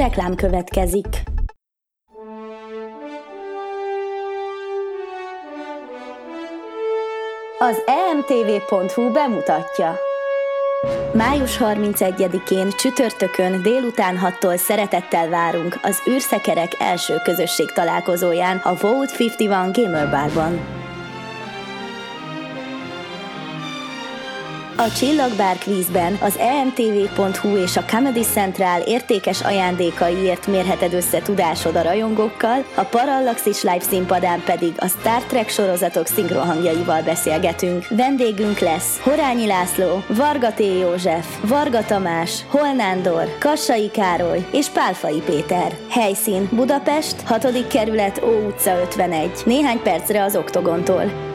Reklám következik. Az emtv.hu bemutatja. Május 31-én csütörtökön délután 6-tól szeretettel várunk az űrszekerek első közösség találkozóján a Vote 51 Gamer Barban. A Csillagbár kvízben az emtv.hu és a Comedy Central értékes ajándékaiért mérheted össze tudásod a rajongókkal, a Parallaxis live színpadán pedig a Star Trek sorozatok szinkrohangjaival beszélgetünk. Vendégünk lesz Horányi László, Varga T. József, Varga Tamás, Holnándor, Kassai Károly és Pálfai Péter. Helyszín Budapest, 6. kerület, Ó utca 51. Néhány percre az Oktogontól.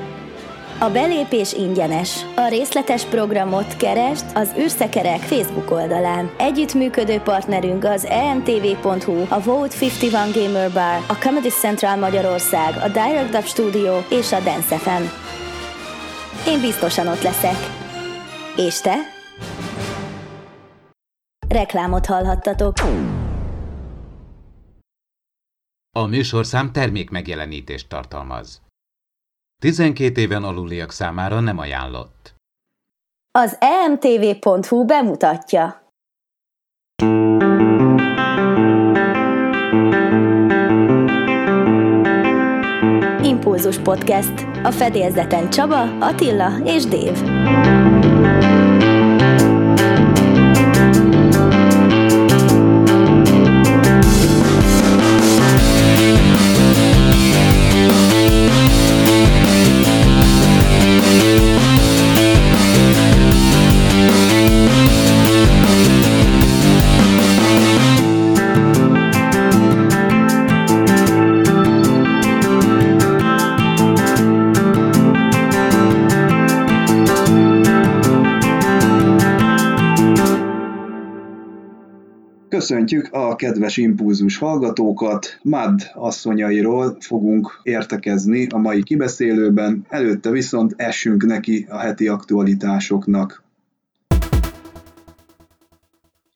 A belépés ingyenes. A részletes programot keresd az űrszekerek Facebook oldalán. Együttműködő partnerünk az emtv.hu, a Vote 51 Gamer Bar, a Comedy Central Magyarország, a Direct Up Studio és a Dance FM. Én biztosan ott leszek. És te? Reklámot hallhattatok. A műsorszám termék megjelenítést tartalmaz. 12 éven aluliak számára nem ajánlott. Az emtv.hu bemutatja. Impulzus Podcast. A fedélzeten Csaba, Attila és Dév. Köszöntjük a kedves impulzus hallgatókat, Mad asszonyairól fogunk értekezni a mai kibeszélőben, előtte viszont essünk neki a heti aktualitásoknak.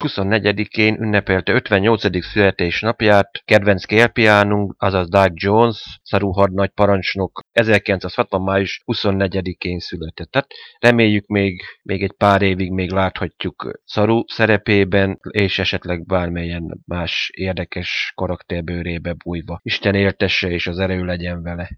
24-én ünnepelte 58. születésnapját kedvenc kérpiánunk, azaz Doug Jones, Szaru hadnagy parancsnok 1960. május 24-én született. Tehát reméljük még, még egy pár évig még láthatjuk Szaru szerepében, és esetleg bármilyen más érdekes karakterbőrébe bújva. Isten éltesse és az erő legyen vele.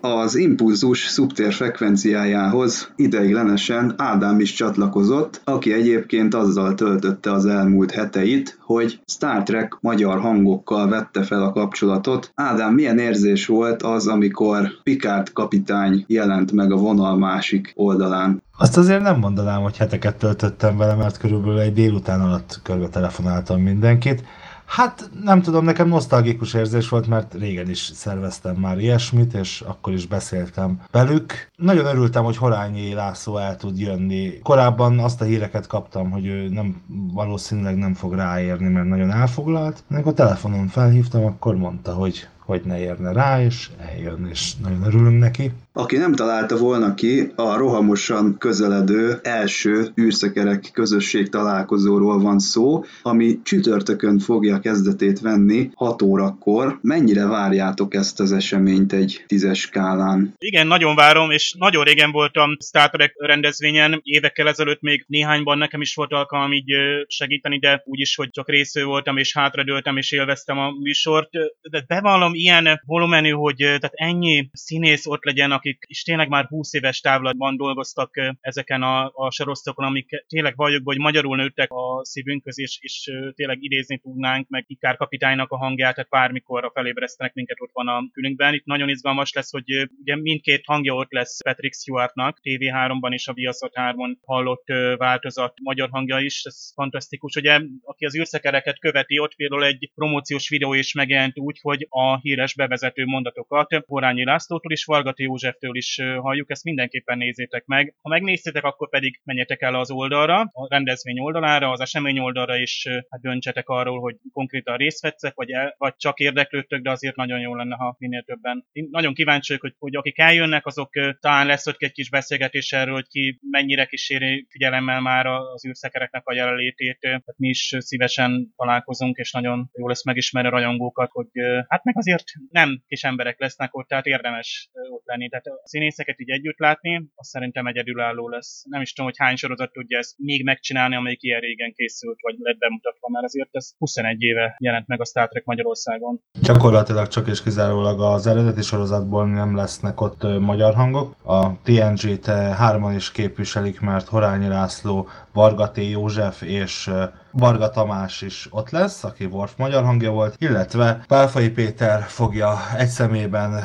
Az impulzus szubtér frekvenciájához ideiglenesen Ádám is csatlakozott, aki egyébként azzal töltötte az elmúlt heteit, hogy Star Trek magyar hangokkal vette fel a kapcsolatot. Ádám, milyen érzés volt az, amikor Picard kapitány jelent meg a vonal másik oldalán? Azt azért nem mondanám, hogy heteket töltöttem vele, mert körülbelül egy délután alatt körbe telefonáltam mindenkit. Hát nem tudom, nekem nosztalgikus érzés volt, mert régen is szerveztem már ilyesmit, és akkor is beszéltem velük. Nagyon örültem, hogy Horányi László el tud jönni. Korábban azt a híreket kaptam, hogy ő nem, valószínűleg nem fog ráérni, mert nagyon elfoglalt. Amikor telefonon felhívtam, akkor mondta, hogy hogy ne érne rá, és eljön, és nagyon örülünk neki. Aki nem találta volna ki, a rohamosan közeledő első űrszekerek közösség találkozóról van szó, ami csütörtökön fogja kezdetét venni 6 órakor. Mennyire várjátok ezt az eseményt egy tízes skálán? Igen, nagyon várom, és nagyon régen voltam Star Trek rendezvényen, évekkel ezelőtt még néhányban nekem is volt alkalom így segíteni, de úgyis, hogy csak résző voltam, és hátradőltem, és élveztem a műsort. De bevallom, ilyen volumenű, hogy tehát ennyi színész ott legyen, akik is tényleg már 20 éves távlatban dolgoztak ezeken a, a sorosztokon, amik tényleg valljuk, hogy magyarul nőttek a szívünkhöz, és, és tényleg idézni tudnánk, meg Ikár kapitánynak a hangját, tehát bármikor felébresztenek minket ott van a külünkben. Itt nagyon izgalmas lesz, hogy ugye mindkét hangja ott lesz Patrick Stewartnak, TV3-ban és a Viaszat 3-on hallott változat magyar hangja is, ez fantasztikus. Ugye, aki az űrszekereket követi, ott például egy promóciós videó is megjelent úgy, hogy a híres bevezető mondatokat Horányi Lászlótól és Vargati József Józseftől is halljuk, ezt mindenképpen nézzétek meg. Ha megnéztétek, akkor pedig menjetek el az oldalra, a rendezvény oldalára, az esemény oldalra, és hát döntsetek arról, hogy konkrétan részt vetszek, vagy, el, vagy csak érdeklődtök, de azért nagyon jó lenne, ha minél többen. Én nagyon kíváncsi vagyok, hogy, hogy akik eljönnek, azok talán lesz ott egy kis beszélgetés erről, hogy ki mennyire kíséri figyelemmel már az űrszekereknek a jelenlétét. Tehát mi is szívesen találkozunk, és nagyon jó lesz megismerni a rajongókat, hogy hát meg azért nem kis emberek lesznek ott, tehát érdemes ott lenni. Tehát a színészeket így együtt látni, az szerintem egyedülálló lesz. Nem is tudom, hogy hány sorozat tudja ezt még megcsinálni, amelyik ilyen régen készült, vagy lett bemutatva, mert azért ez 21 éve jelent meg a Star Trek Magyarországon. Gyakorlatilag csak és kizárólag az eredeti sorozatból nem lesznek ott magyar hangok. A TNG-t hárman is képviselik, mert Horányi László, Varga. József és Varga Tamás is ott lesz, aki Worf magyar hangja volt, illetve Pálfai Péter fogja egy szemében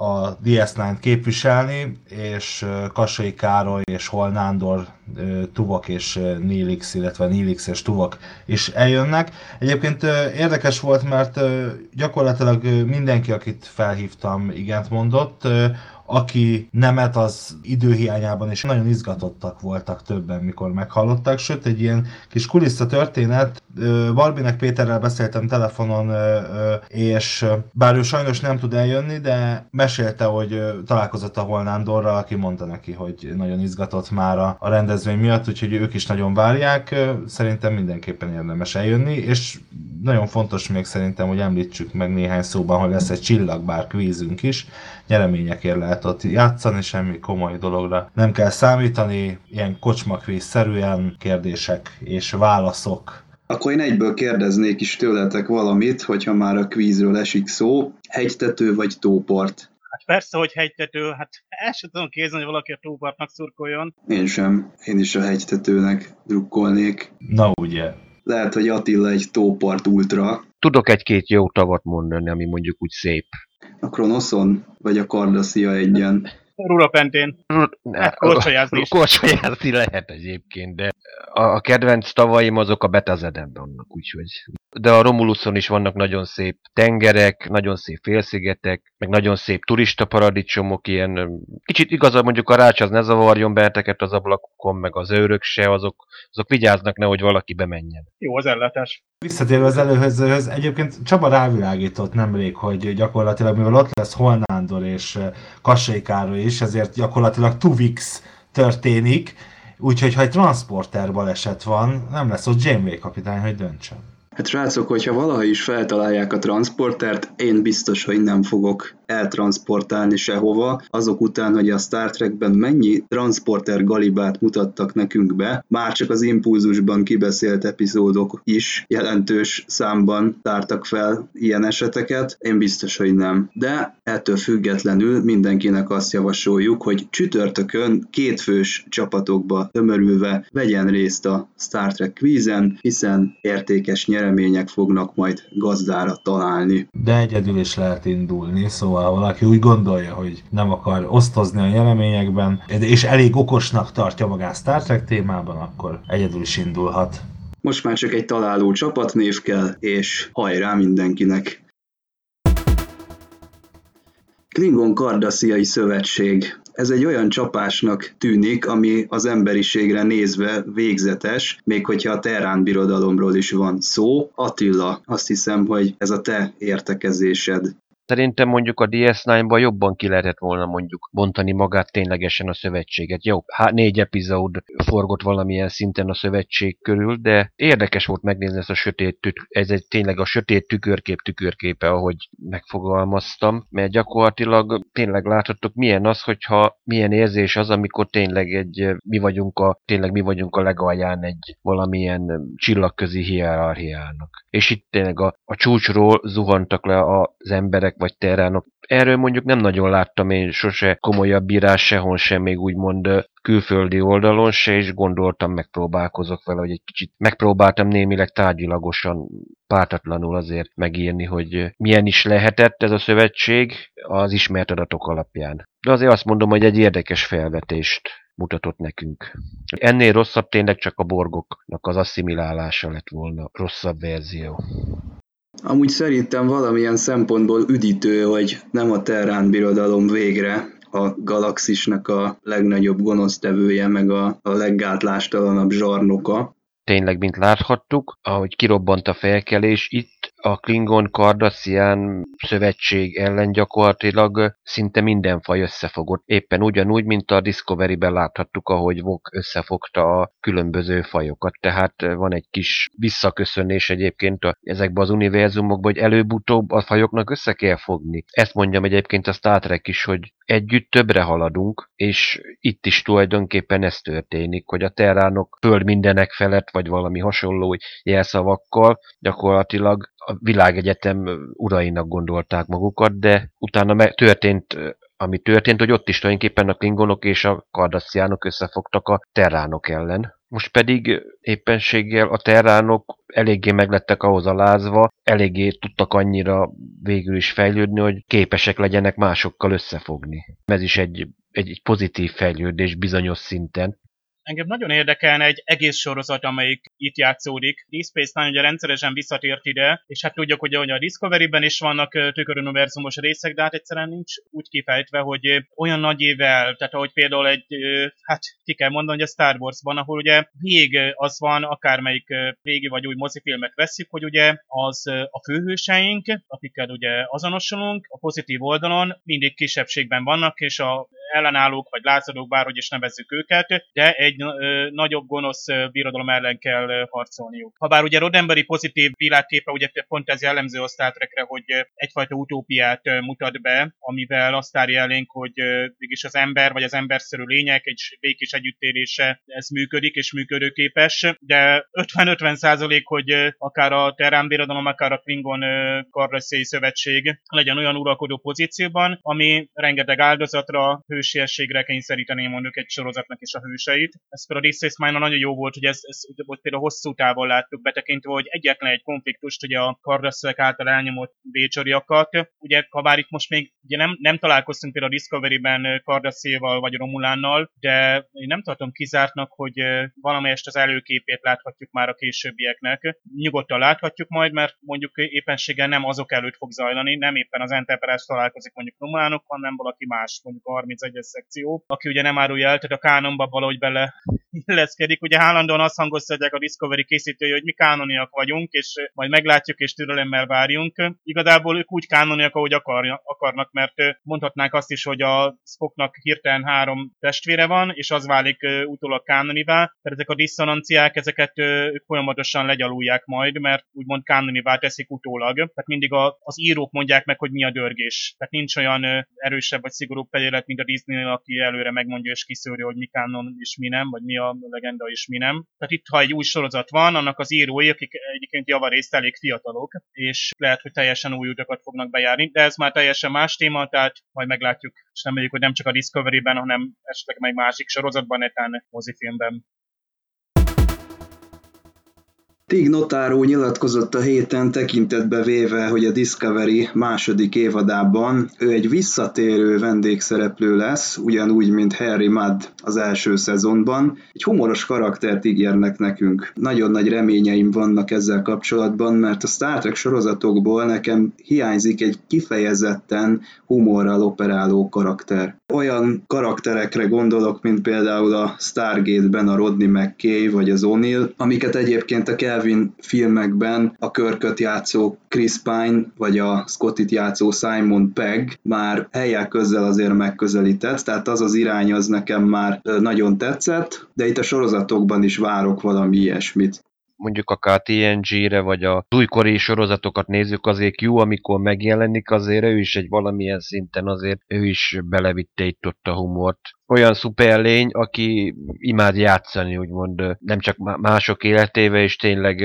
a DS9-t képviselni, és Kassai Károly és Hol Nándor és Nilix, illetve Nilix és Tuvok is eljönnek. Egyébként érdekes volt, mert gyakorlatilag mindenki, akit felhívtam, igent mondott aki nemet az időhiányában is nagyon izgatottak voltak többen, mikor meghallották, sőt egy ilyen kis kulissza történet, Barbinek Péterrel beszéltem telefonon, és bár ő sajnos nem tud eljönni, de mesélte, hogy találkozott a Holnándorral, aki mondta neki, hogy nagyon izgatott már a rendezvény miatt, úgyhogy ők is nagyon várják, szerintem mindenképpen érdemes eljönni, és nagyon fontos még szerintem, hogy említsük meg néhány szóban, hogy lesz egy csillagbár kvízünk is, nyereményekért lehet ott játszani, semmi komoly dologra nem kell számítani, ilyen kocsmakvíz-szerűen kérdések és válaszok. Akkor én egyből kérdeznék is tőletek valamit, hogyha már a kvízről esik szó, hegytető vagy tópart? Hát persze, hogy hegytető, hát el sem tudom kézni, hogy valaki a tópartnak szurkoljon. Én sem, én is a hegytetőnek drukkolnék. Na ugye. Lehet, hogy Attila egy tópart ultra. Tudok egy-két jó tavat mondani, ami mondjuk úgy szép. A Kronoszon, vagy a Kardaszia egyen? Rurapentén. Hát korcsolyázni is. Korcsolyázni lehet egyébként, de a kedvenc tavaim azok a Betazeden vannak, úgyhogy. De a Romuluson is vannak nagyon szép tengerek, nagyon szép félszigetek, meg nagyon szép turista paradicsomok, ilyen kicsit igazából mondjuk a rács az ne zavarjon benneteket az ablakokon, meg az őrök se, azok, azok vigyáznak nehogy valaki bemenjen. Jó az ellátás. Visszatérve az előhözőhöz, egyébként Csaba rávilágított nemrég, hogy gyakorlatilag mivel ott lesz Holnándor és Kassai Károly is, ezért gyakorlatilag Tuvix történik, úgyhogy ha egy transporter baleset van, nem lesz ott Janeway kapitány, hogy döntsön. Hát srácok, hogyha valaha is feltalálják a transportert, én biztos, hogy nem fogok eltransportálni sehova, azok után, hogy a Star Trekben mennyi transporter galibát mutattak nekünk be, már csak az impulzusban kibeszélt epizódok is jelentős számban tártak fel ilyen eseteket, én biztos, hogy nem. De ettől függetlenül mindenkinek azt javasoljuk, hogy csütörtökön kétfős csapatokba tömörülve vegyen részt a Star Trek kvízen, hiszen értékes nyeremények fognak majd gazdára találni. De egyedül is lehet indulni, szóval valaki úgy gondolja, hogy nem akar osztozni a nyereményekben, és elég okosnak tartja magát Star Trek témában, akkor egyedül is indulhat. Most már csak egy találó csapatnév kell, és hajrá mindenkinek! Klingon Kardasziai Szövetség. Ez egy olyan csapásnak tűnik, ami az emberiségre nézve végzetes, még hogyha a Terrán birodalomról is van szó. Attila, azt hiszem, hogy ez a te értekezésed. Szerintem mondjuk a DS9-ban jobban ki lehetett volna mondjuk bontani magát ténylegesen a szövetséget. Jó, hát négy epizód forgott valamilyen szinten a szövetség körül, de érdekes volt megnézni ezt a sötét, tük- ez egy tényleg a sötét tükörkép tükörképe, ahogy megfogalmaztam, mert gyakorlatilag tényleg láthattuk milyen az, hogyha milyen érzés az, amikor tényleg egy, mi vagyunk a, tényleg mi vagyunk a legalján egy valamilyen csillagközi hierarchiának. És itt tényleg a, a csúcsról zuhantak le az emberek vagy terránok. Erről mondjuk nem nagyon láttam én sose komolyabb bírás sehol sem, még úgymond külföldi oldalon se, és gondoltam, megpróbálkozok vele, hogy egy kicsit megpróbáltam némileg tárgyilagosan, pártatlanul azért megírni, hogy milyen is lehetett ez a szövetség az ismert adatok alapján. De azért azt mondom, hogy egy érdekes felvetést mutatott nekünk. Ennél rosszabb tényleg csak a borgoknak az asszimilálása lett volna rosszabb verzió. Amúgy szerintem valamilyen szempontból üdítő, hogy nem a Terrán birodalom végre a galaxisnak a legnagyobb gonosztevője, meg a, a leggátlástalanabb zsarnoka. Tényleg, mint láthattuk, ahogy kirobbant a felkelés, itt a Klingon Cardassian szövetség ellen gyakorlatilag szinte minden faj összefogott. Éppen ugyanúgy, mint a Discovery-ben láthattuk, ahogy Vok összefogta a különböző fajokat. Tehát van egy kis visszaköszönés egyébként a, ezekben az univerzumokban, hogy előbb-utóbb a fajoknak össze kell fogni. Ezt mondjam egyébként a Star Trek is, hogy együtt többre haladunk, és itt is tulajdonképpen ez történik, hogy a terránok föld mindenek felett, vagy valami hasonló jelszavakkal gyakorlatilag a világegyetem urainak gondolták magukat, de utána történt ami történt, hogy ott is tulajdonképpen a klingonok és a kardassziánok összefogtak a terránok ellen. Most pedig éppenséggel a terránok eléggé meglettek ahhoz alázva, eléggé tudtak annyira végül is fejlődni, hogy képesek legyenek másokkal összefogni. Ez is egy, egy, egy pozitív fejlődés bizonyos szinten. Engem nagyon érdekelne egy egész sorozat, amelyik itt játszódik. Deep Space Nine ugye rendszeresen visszatért ide, és hát tudjuk, hogy a Discovery-ben is vannak tüköruniverzumos részek, de hát egyszerűen nincs úgy kifejtve, hogy olyan nagy évvel, tehát ahogy például egy, hát ki kell mondani, hogy a Star Wars-ban, ahol ugye vég az van, akármelyik régi vagy új mozifilmet veszik, hogy ugye az a főhőseink, akikkel ugye azonosulunk, a pozitív oldalon mindig kisebbségben vannak, és a ellenállók, vagy lázadók, bárhogy is nevezzük őket, de egy nagyobb gonosz birodalom ellen kell harcolniuk. Habár ugye Rodemberi pozitív világképe, ugye pont ez jellemző a Star Trekre, hogy egyfajta utópiát mutat be, amivel azt árja elénk, hogy mégis az ember, vagy az emberszerű lények egy békés együttélése, ez működik és működőképes, de 50-50 százalék, hogy akár a Terrán birodalom, akár a Klingon Karlaszéi Szövetség legyen olyan uralkodó pozícióban, ami rengeteg áldozatra, hősiességre kényszeríteni mondjuk egy sorozatnak is a hőseit. Ez például a This Mine nagyon jó volt, hogy ez, ez ott például hosszú távon láttuk betekintve, hogy egyetlen egy konfliktust, ugye a kardasszövek által elnyomott bécsoriakat. Ugye, ha bár itt most még ugye nem, nem találkoztunk például a Discovery-ben Kardasszéval vagy Romulánnal, de én nem tartom kizártnak, hogy valamelyest az előképét láthatjuk már a későbbieknek. Nyugodtan láthatjuk majd, mert mondjuk éppenséggel nem azok előtt fog zajlani, nem éppen az Enterprise találkozik mondjuk Romulánokkal, hanem valaki más, mondjuk a 31-es szekció, aki ugye nem árulja el, tehát a kánonba valahogy bele illeszkedik. Ugye állandóan azt hangoztatják a Discovery készítői, hogy mi kánoniak vagyunk, és majd meglátjuk és türelemmel várjunk. Igazából ők úgy kánoniak, ahogy akarja, akarnak, mert mondhatnánk azt is, hogy a Spocknak hirtelen három testvére van, és az válik utólag kánonivá, tehát ezek a diszonanciák, ezeket ők folyamatosan legyalulják majd, mert úgymond kánonivá teszik utólag. Tehát mindig az írók mondják meg, hogy mi a dörgés. Tehát nincs olyan erősebb vagy szigorúbb felület, mint a Disney, aki előre megmondja és kiszűri, hogy mi kánon és mi nem, vagy mi a legenda és mi nem. Tehát itt, ha egy új sorozat van, annak az írói, akik egyébként javarészt elég fiatalok, és lehet, hogy teljesen új utakat fognak bejárni, de ez már teljesen más téma, tehát majd meglátjuk, és nem hogy nem csak a Discovery-ben, hanem esetleg meg másik sorozatban, netán mozifilmben. Tig Notaro nyilatkozott a héten tekintetbe véve, hogy a Discovery második évadában ő egy visszatérő vendégszereplő lesz, ugyanúgy, mint Harry Mudd az első szezonban. Egy humoros karaktert ígérnek nekünk. Nagyon nagy reményeim vannak ezzel kapcsolatban, mert a Star Trek sorozatokból nekem hiányzik egy kifejezetten humorral operáló karakter. Olyan karakterekre gondolok, mint például a Stargate-ben a Rodney McKay vagy az O'Neill, amiket egyébként a Kelvin filmekben a körköt játszó Chris Pine vagy a Scottit játszó Simon Pegg már helyek közel azért megközelített, tehát az az irány az nekem már nagyon tetszett, de itt a sorozatokban is várok valami ilyesmit mondjuk akár TNG-re, vagy a újkori sorozatokat nézzük, azért jó, amikor megjelenik, azért ő is egy valamilyen szinten azért ő is belevitte itt ott a humort olyan szuperlény, aki imád játszani, úgymond nem csak mások életével, és tényleg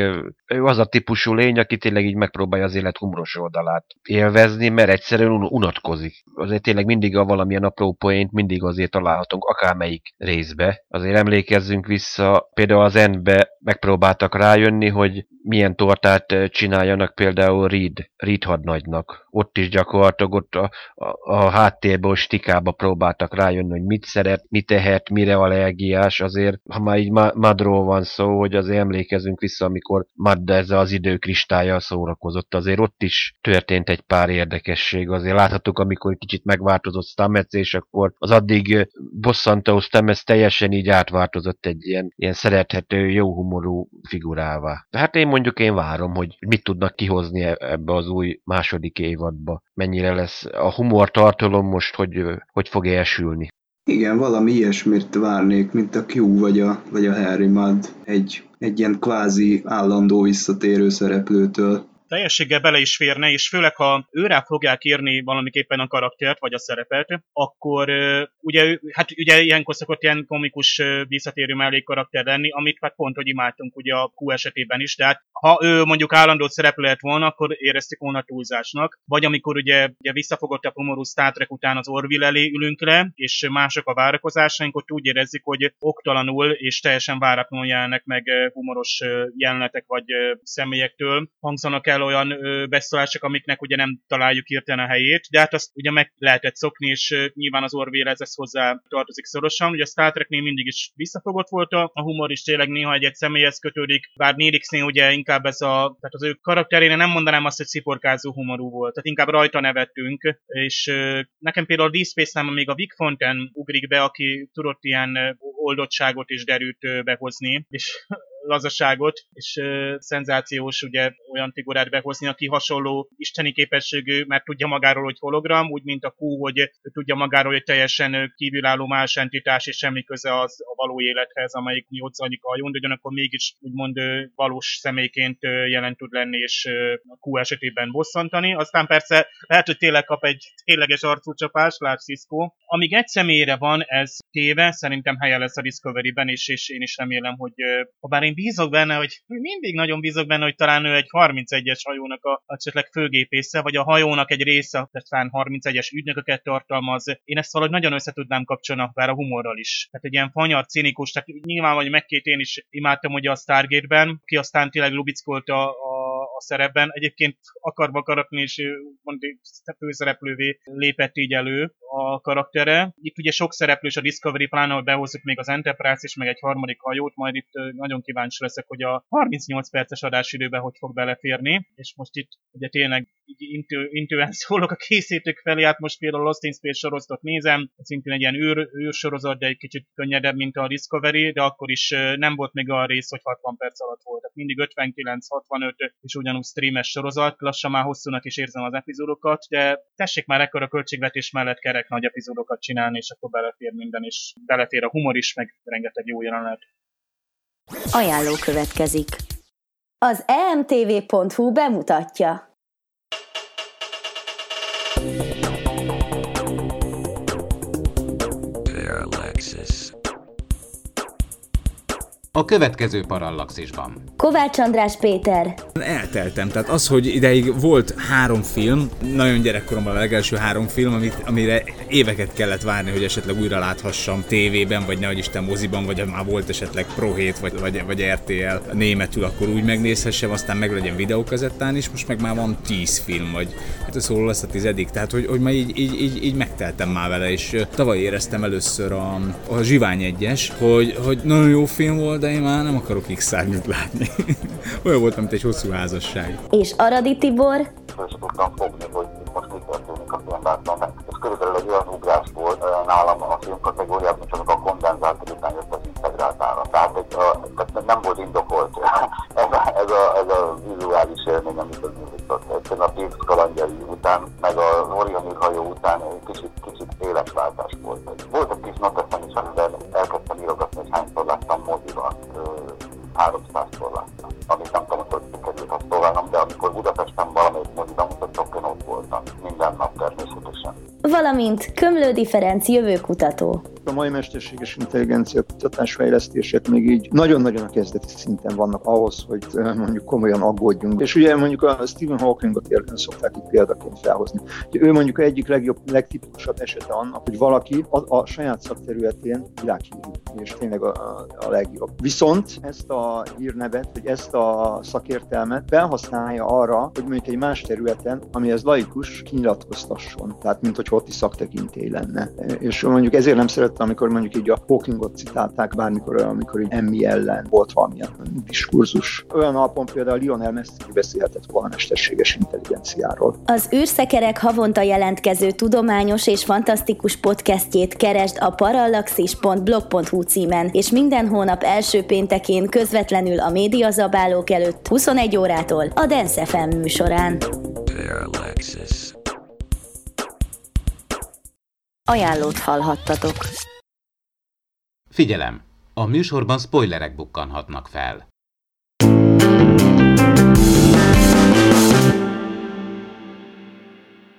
ő az a típusú lény, aki tényleg így megpróbálja az élet humoros oldalát élvezni, mert egyszerűen unatkozik. Azért tényleg mindig a valamilyen apró poént mindig azért találhatunk akármelyik részbe. Azért emlékezzünk vissza, például az Endbe megpróbáltak rájönni, hogy milyen tortát csináljanak például Reed, Reed hadnagynak. Ott is gyakorlatilag ott a, a, a háttérben, stikába próbáltak rájönni, hogy mit szeret, mit tehet, mire allergiás, azért, ha már így Madról van szó, hogy azért emlékezünk vissza, amikor Madda ezzel az időkristállyal szórakozott, azért ott is történt egy pár érdekesség, azért láthattuk, amikor kicsit megváltozott Stamets, és akkor az addig bosszantó Stamets teljesen így átváltozott egy ilyen, ilyen szerethető, jó humorú figurává. Tehát én mondjuk én várom, hogy mit tudnak kihozni e- ebbe az új második évadba. Mennyire lesz a humor tartalom most, hogy, hogy fog elsülni. Igen, valami ilyesmit várnék, mint a Q vagy a, vagy a Harry Mudd, egy, egy ilyen kvázi állandó visszatérő szereplőtől teljességgel bele is férne, és főleg ha őrá fogják írni valamiképpen a karaktert, vagy a szerepet, akkor ugye, hát ugye ilyenkor szokott ilyen komikus visszatérő mellékkarakter lenni, amit hát pont, hogy imádtunk ugye a Q esetében is, tehát ha ő mondjuk állandó szereplő lett volna, akkor érezték volna túlzásnak, vagy amikor ugye, ugye visszafogott a humorú Star Trek után az Orville elé ülünk le, és mások a várakozásaink, ott úgy érezzük, hogy oktalanul és teljesen váratlanul jelennek meg humoros jelenetek vagy személyektől. Hangzanak el olyan beszólások, amiknek ugye nem találjuk hirtelen a helyét, de hát azt ugye meg lehetett szokni, és nyilván az Orville ez hozzá tartozik szorosan. Ugye a Star Treknél mindig is visszafogott volt a humor, is tényleg néha egy-egy személyhez kötődik, bár Nélixnél ugye inkább ez a, tehát az ő karakterére nem mondanám azt, hogy sziporkázó humorú volt, tehát inkább rajta nevettünk, és nekem például a Deep Space-nál még a Vic Fonten ugrik be, aki tudott ilyen oldottságot és derűt behozni, és lazaságot, és uh, szenzációs ugye olyan figurát behozni, aki hasonló isteni képességű, mert tudja magáról, hogy hologram, úgy, mint a Q, hogy tudja magáról, hogy teljesen kívülálló más entitás, és semmi köze az a való élethez, amelyik mi ott zajlik a hajón, de ugyanakkor mégis úgymond valós személyként jelen tud lenni, és a Q esetében bosszantani. Aztán persze lehet, hogy tényleg kap egy tényleges arcúcsapást, lát Cisco. Amíg egy személyre van ez téve, szerintem helye lesz a Discovery-ben, és, és én is remélem, hogy ha bár én bízok benne, hogy mindig nagyon bízok benne, hogy talán ő egy 31-es hajónak a, esetleg főgépésze, vagy a hajónak egy része, tehát talán 31-es ügynököket tartalmaz. Én ezt valahogy nagyon össze tudnám kapcsolni, akár a humorral is. Tehát egy ilyen fanyar, cinikus, tehát nyilván, vagy megkét én is imádtam ugye a Stargate-ben, ki aztán tényleg lubickolt a, a a szerepben. Egyébként akarva akaratni és mond, főszereplővé lépett így elő a karaktere. Itt ugye sok szereplős a Discovery, pláne, hogy behozzuk még az Enterprise és meg egy harmadik hajót, majd itt nagyon kíváncsi leszek, hogy a 38 perces adásidőben hogy fog beleférni, és most itt ugye tényleg így intő, intően szólok a készítők felé, hát most például Lost in Space sorozatot nézem, szintén egy ilyen űr, űrsorozat, de egy kicsit könnyedebb, mint a Discovery, de akkor is nem volt még a rész, hogy 60 perc alatt volt. Tehát mindig 59-65, és ugyanúgy streames sorozat, lassan már hosszúnak is érzem az epizódokat, de tessék már ekkor a költségvetés mellett kerek nagy epizódokat csinálni, és akkor belefér minden, és belefér a humor is, meg rengeteg jó jelenet. Ajánló következik. Az emtv.hu bemutatja. A következő parallaxisban. Kovács András Péter. Elteltem, tehát az, hogy ideig volt három film, nagyon gyerekkoromban a legelső három film, amit, amire éveket kellett várni, hogy esetleg újra láthassam tévében, vagy nehogy Isten moziban, vagy már volt esetleg Pro 7, vagy, vagy, vagy RTL németül, akkor úgy megnézhessem, aztán meg legyen videókazettán is, most meg már van tíz film, vagy hát szóló lesz a tizedik, tehát hogy, hogy már így, így, így, így megteltem már vele, és tavaly éreztem először a, a Zsivány egyes, hogy, hogy nagyon jó film volt, de én már nem akarok x szárnyút látni. Olyan volt, mint egy hosszú házasság. És Aradi Tibor? Föl tudtam fogni, hogy most mi történik a filmben. Ez körülbelül egy olyan ugrás volt nálam a film kategóriában, csak a kondenzátor után jött az integrált áram. Tehát, egy, a, tehát nem volt indokolt ez a, ez a, ez a vizuális élmény, amit az nyújtott. Egyszerűen a Pips kalandjai után, meg a Orion hajó után egy kicsit, kicsit életváltás volt. Volt egy kis noteszem is, amiben elkezdtem 300-szor láttam. Nem tudom, hogy sikerült azt tovább, de amikor Budapesten valamelyik moziban mutattak, én ott voltam. Minden nap természetesen. Valamint Kömlődi Ferenc jövőkutató. Mai mesterséges intelligencia kutatásfejlesztések még így nagyon-nagyon a kezdeti szinten vannak ahhoz, hogy mondjuk komolyan aggódjunk. És ugye mondjuk a Stephen Hawkingot szokták itt példaként felhozni. Ő mondjuk egyik legjobb, legtipikusabb esete annak, hogy valaki a, a saját szakterületén világhírű, és tényleg a, a, legjobb. Viszont ezt a hírnevet, vagy ezt a szakértelmet felhasználja arra, hogy mondjuk egy más területen, ami ez laikus, kinyilatkoztasson. Tehát, mint hogy ott is szaktekintély lenne. És mondjuk ezért nem szerettem, amikor mondjuk így a Hawkingot citálták bármikor, amikor így emmi ellen volt valamilyen diskurzus. Olyan alapon például Lionel Messi beszélhetett volna mesterséges intelligenciáról. Az űrszekerek havonta jelentkező tudományos és fantasztikus podcastjét keresd a parallaxis.blog.hu címen, és minden hónap első péntekén közvetlenül a médiazabálók előtt 21 órától a Dance FM műsorán. Parallaxis. Ajánlót hallhattatok. Figyelem! A műsorban spoilerek bukkanhatnak fel.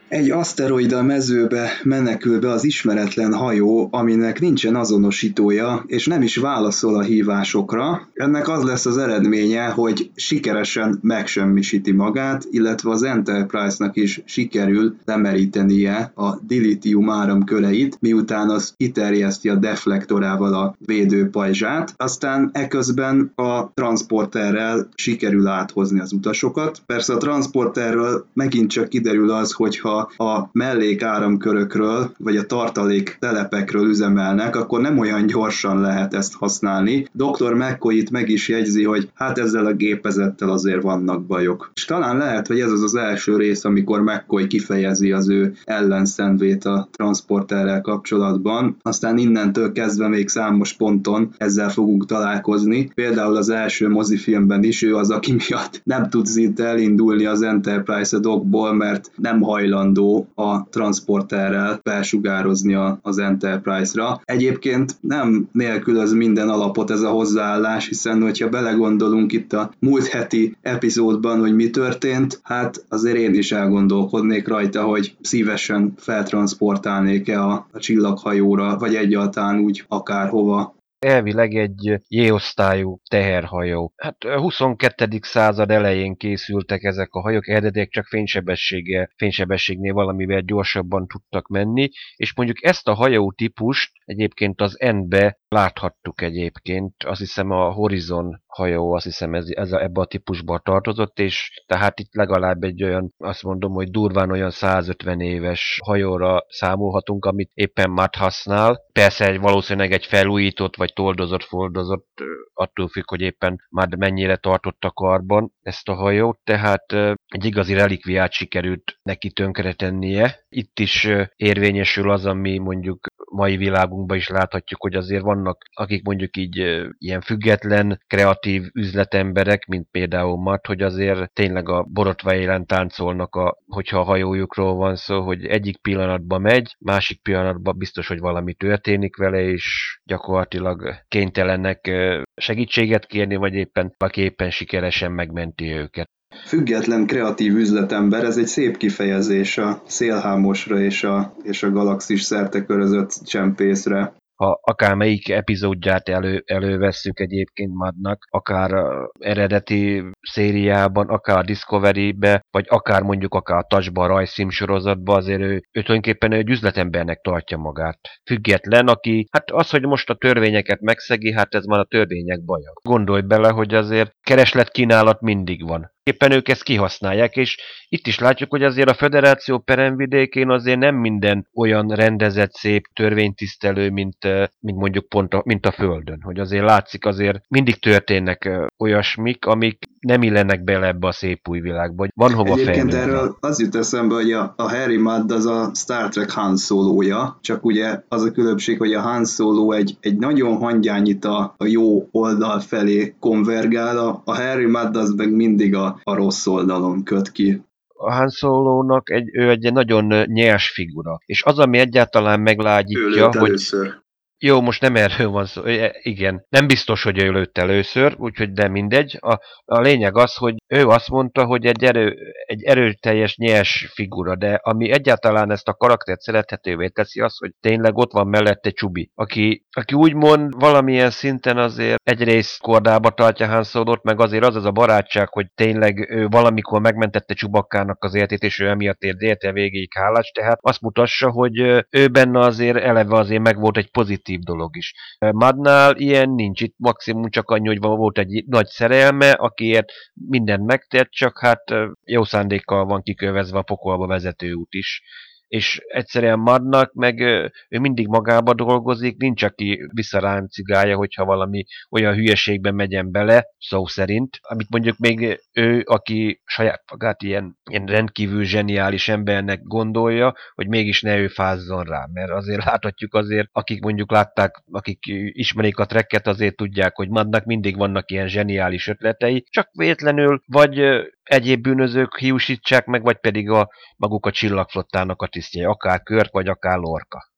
Egy aszteroida mezőbe menekül be az ismeretlen hajó, aminek nincsen azonosítója, és nem is válaszol a hívásokra. Ennek az lesz az eredménye, hogy sikeresen megsemmisíti magát, illetve az Enterprise-nak is sikerül lemerítenie a dilitium áramköreit, miután az kiterjeszti a deflektorával a védőpajzsát. Aztán eközben a transporterrel sikerül áthozni az utasokat. Persze a transporterről megint csak kiderül az, hogyha a mellékáramkörökről, vagy a tartalék telepekről üzemelnek, akkor nem olyan gyorsan lehet ezt használni. Dr. McCoy itt meg is jegyzi, hogy hát ezzel a gépezettel azért vannak bajok. És talán lehet, hogy ez az az első rész, amikor McCoy kifejezi az ő ellenszenvét a transporterrel kapcsolatban. Aztán innentől kezdve még számos ponton ezzel fogunk találkozni. Például az első mozifilmben is ő az, aki miatt nem tud szinte elindulni az Enterprise dokból, mert nem hajlandó hajlandó a transporterrel felsugározni az Enterprise-ra. Egyébként nem nélkülöz minden alapot ez a hozzáállás, hiszen hogyha belegondolunk itt a múlt heti epizódban, hogy mi történt, hát azért én is elgondolkodnék rajta, hogy szívesen feltransportálnék-e a, a csillaghajóra, vagy egyáltalán úgy akárhova elvileg egy J-osztályú teherhajó. Hát a 22. század elején készültek ezek a hajók, eredetileg csak fénysebességgel, fénysebességnél valamivel gyorsabban tudtak menni, és mondjuk ezt a hajó típust egyébként az N-be láthattuk egyébként, azt hiszem a Horizon hajó, azt hiszem ez, ez a, ebbe a típusba tartozott, és tehát itt legalább egy olyan, azt mondom, hogy durván olyan 150 éves hajóra számolhatunk, amit éppen már használ. Persze egy, valószínűleg egy felújított, vagy toldozott, foldozott, attól függ, hogy éppen már mennyire tartott a karban ezt a hajót, tehát egy igazi relikviát sikerült neki tönkretennie. Itt is érvényesül az, ami mondjuk mai világunkban is láthatjuk, hogy azért vannak, akik mondjuk így ilyen független, kreatív üzletemberek, mint például Matt, hogy azért tényleg a borotva élen táncolnak, a, hogyha a hajójukról van szó, hogy egyik pillanatban megy, másik pillanatban biztos, hogy valami történik vele, és gyakorlatilag kénytelenek segítséget kérni, vagy éppen aki éppen sikeresen megmenti őket. Független kreatív üzletember, ez egy szép kifejezés a szélhámosra és a, és a galaxis szerte körözött csempészre ha akármelyik epizódját elő, elővesszük egyébként Madnak, akár eredeti szériában, akár Discovery-be, vagy akár mondjuk akár Touchba, a rajzszím sorozatba, azért ő, ő tulajdonképpen egy üzletembernek tartja magát. Független, aki, hát az, hogy most a törvényeket megszegi, hát ez már a törvények baja. Gondolj bele, hogy azért kereslet kínálat mindig van éppen ők ezt kihasználják, és itt is látjuk, hogy azért a Föderáció peremvidékén azért nem minden olyan rendezett, szép, törvénytisztelő, mint, mint mondjuk pont a, mint a Földön. Hogy azért látszik, azért mindig történnek olyasmik, amik nem illenek bele ebbe a szép új világba. Van hova Egyébként fejlődni. erről az jut eszembe, hogy a, a Harry Mudd az a Star Trek Han Solo-ja, csak ugye az a különbség, hogy a Han Solo egy, egy nagyon hangyányit a, a jó oldal felé konvergál, a, a Harry Mudd az meg mindig a, a rossz oldalon köt ki a Han Solo-nak egy, ő egy nagyon nyers figura. És az, ami egyáltalán meglágyítja, hogy, először. Jó, most nem erről van szó. Igen, nem biztos, hogy ő lőtt először, úgyhogy de mindegy. A, a lényeg az, hogy ő azt mondta, hogy egy, erő, egy erőteljes, nyers figura, de ami egyáltalán ezt a karaktert szerethetővé teszi, az, hogy tényleg ott van mellette Csubi, aki, aki úgymond valamilyen szinten azért egyrészt kordába tartja Han Solo-t, meg azért az az a barátság, hogy tényleg ő valamikor megmentette Csubakkának az életét, és ő emiatt ért végéig hálás, tehát azt mutassa, hogy ő benne azért eleve azért meg volt egy pozitív dolog is. Madnál ilyen nincs, itt maximum csak annyi, hogy volt egy nagy szerelme, akiért mindent megtett, csak hát jó szándékkal van kikövezve a pokolba vezető út is és egyszerűen Madnak, meg ő mindig magába dolgozik, nincs, aki visszaráncigálja, hogyha valami olyan hülyeségben megyen bele, szó szerint, amit mondjuk még ő, aki saját magát ilyen, ilyen rendkívül zseniális embernek gondolja, hogy mégis ne ő fázzon rá, mert azért láthatjuk azért, akik mondjuk látták, akik ismerik a trekket, azért tudják, hogy Madnak mindig vannak ilyen zseniális ötletei, csak véletlenül, vagy egyéb bűnözők hiúsítsák meg, vagy pedig a maguk a csillagflottának a tisztjei, akár Körk, vagy akár Lorca.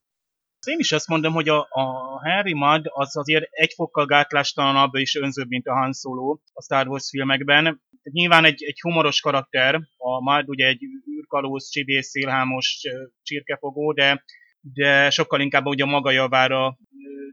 Én is azt mondom, hogy a, a Harry Mudd az azért egy fokkal gátlástalanabb és önzőbb, mint a Han Solo a Star Wars filmekben. Nyilván egy, egy humoros karakter, a Mudd ugye egy űrkalóz, csibész, szélhámos csirkefogó, de de sokkal inkább ugye a maga javára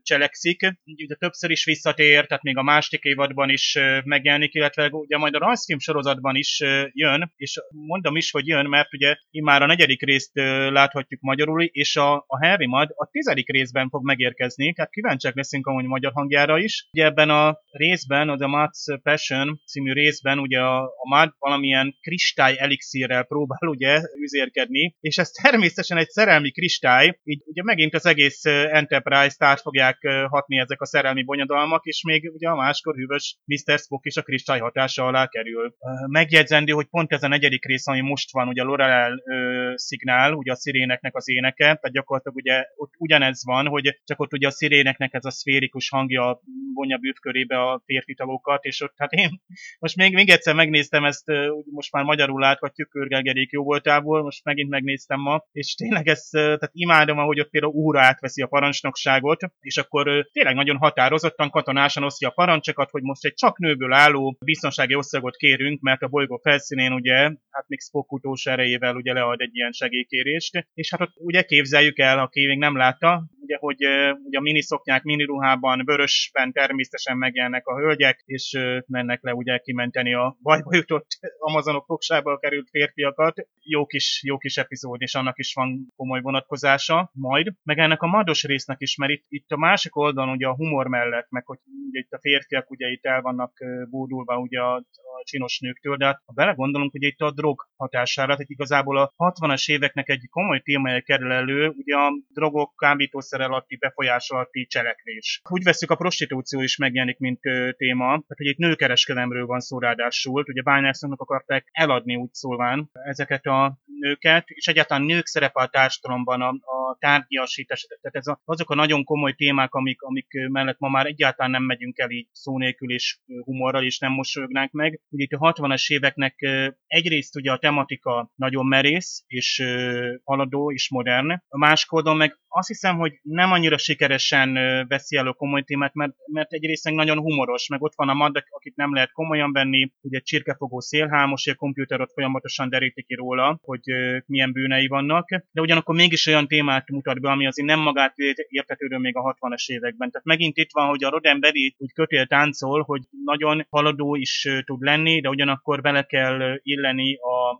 cselekszik. Ugye többször is visszatér, tehát még a második évadban is megjelenik, illetve ugye majd a rajzfilm sorozatban is jön, és mondom is, hogy jön, mert ugye már a negyedik részt láthatjuk magyarul, és a, a Harry Mad a tizedik részben fog megérkezni, tehát kíváncsiak leszünk amúgy magyar hangjára is. Ugye ebben a részben, az a Mad's Passion című részben ugye a, a Mad valamilyen kristály elixírrel próbál ugye üzérkedni, és ez természetesen egy szerelmi kristály, így ugye megint az egész Enterprise-t át fogják hatni ezek a szerelmi bonyodalmak, és még ugye a máskor hűvös Mr. Spock is a kristály hatása alá kerül. Megjegyzendő, hogy pont ez a negyedik rész, ami most van, ugye a Lorel szignál, ugye a sziréneknek az éneke, tehát gyakorlatilag ugye ott ugyanez van, hogy csak ott ugye a sziréneknek ez a szférikus hangja vonja bűvkörébe a férfi tagokat, és ott hát én most még, még egyszer megnéztem ezt, most már magyarul láthatjuk Körgelgerék jó voltából, most megint megnéztem ma, és tényleg ezt, tehát imádom, ahogy ott például úra átveszi a parancsnokságot, és akkor tényleg nagyon határozottan, katonásan osztja a parancsokat, hogy most egy csak nőből álló biztonsági országot kérünk, mert a bolygó felszínén ugye, hát még Spock utós erejével ugye lead egy ilyen segélykérést, és hát ott ugye képzeljük el, aki még nem látta, ugye, hogy ugye a miniszoknyák, miniruhában, vörösben természetesen megjelennek a hölgyek, és mennek le ugye kimenteni a bajba jutott amazonok fogsába került férfiakat. Jó kis, jó kis epizód, és annak is van komoly vonatkozása majd. Meg ennek a mados résznek is, mert itt, itt a másik oldalon ugye a humor mellett, meg hogy ugye itt a férfiak ugye itt el vannak bódulva ugye a, a csinos nőktől, de hát, ha belegondolunk, hogy itt a drog hatására, tehát igazából a 60-as éveknek egy komoly témája kerül elő, ugye a drogok, kábítószer alatti, befolyás alatti cselekvés. Úgy veszük, a prostitúció is megjelenik, mint téma, tehát hogy itt nőkereskedelemről van szó ráadásul, ugye Bányászonnak akarták eladni úgy szólván ezeket a nőket, és egyáltalán nők szerepe a társadalomban, a, a tárgyasítás, tehát ez a, azok a nagyon komoly témák, amik, amik mellett ma már egyáltalán nem megyünk el így szó nélkül és humorral, és nem mosolyognánk meg. Ugye itt a 60-as éveknek egyrészt ugye a tematika nagyon merész, és haladó, és modern, a másik oldalon meg azt hiszem, hogy nem annyira sikeresen veszi elő komoly témát, mert, mert egyrészt nagyon humoros, meg ott van a Maddek, akit nem lehet komolyan venni, ugye csirkefogó szélhámos, a komputer ott folyamatosan deríti ki róla, hogy milyen bűnei vannak, de ugyanakkor mégis olyan témát mutat be, ami azért nem magát értetődő még a 60-as években. Tehát megint itt van, hogy a Roddenberry úgy kötél táncol, hogy nagyon haladó is tud lenni, de ugyanakkor bele kell illeni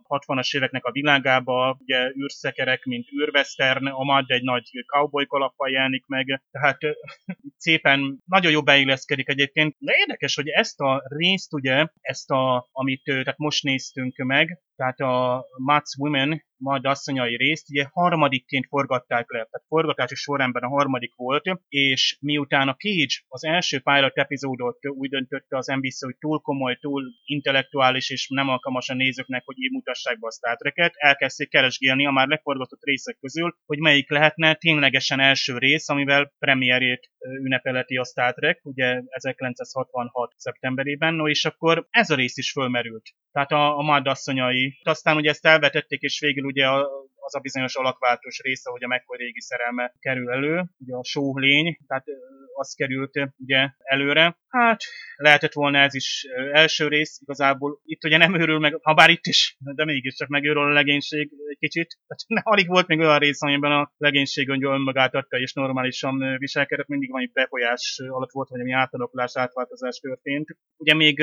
a 60-as éveknek a világába, ugye űrszekerek, mint űrvesztern, a Madd egy nagy cowboy kalappal jelenik meg, tehát szépen nagyon jó beilleszkedik egyébként. De érdekes, hogy ezt a részt ugye, ezt a, amit tehát most néztünk meg, tehát a Mats Women majd asszonyai részt, ugye harmadikként forgatták le, tehát forgatási sorrendben a harmadik volt, és miután a Cage az első pilot epizódot úgy döntötte az NBC, hogy túl komoly, túl intellektuális és nem alkalmas a nézőknek, hogy így mutassák be a Star Trek-et, elkezdték keresgélni a már leforgatott részek közül, hogy melyik lehetne ténylegesen első rész, amivel premierjét ünnepeleti a Star Trek, ugye 1966. szeptemberében, no és akkor ez a rész is fölmerült. Tehát a, a Mad asszonyai. Aztán ugye ezt elvetették, és végül ugye az a bizonyos alakváltós része, hogy a McCoy régi szerelme kerül elő, ugye a show lény, tehát az került ugye előre. Hát lehetett volna ez is első rész, igazából itt ugye nem őrül meg, ha bár itt is, de mégiscsak megőrül a legénység egy kicsit. Tehát alig volt még olyan rész, amiben a legénység önmagát adta és normálisan viselkedett, mindig valami befolyás alatt volt, vagy ami átalakulás, átváltozás történt. Ugye még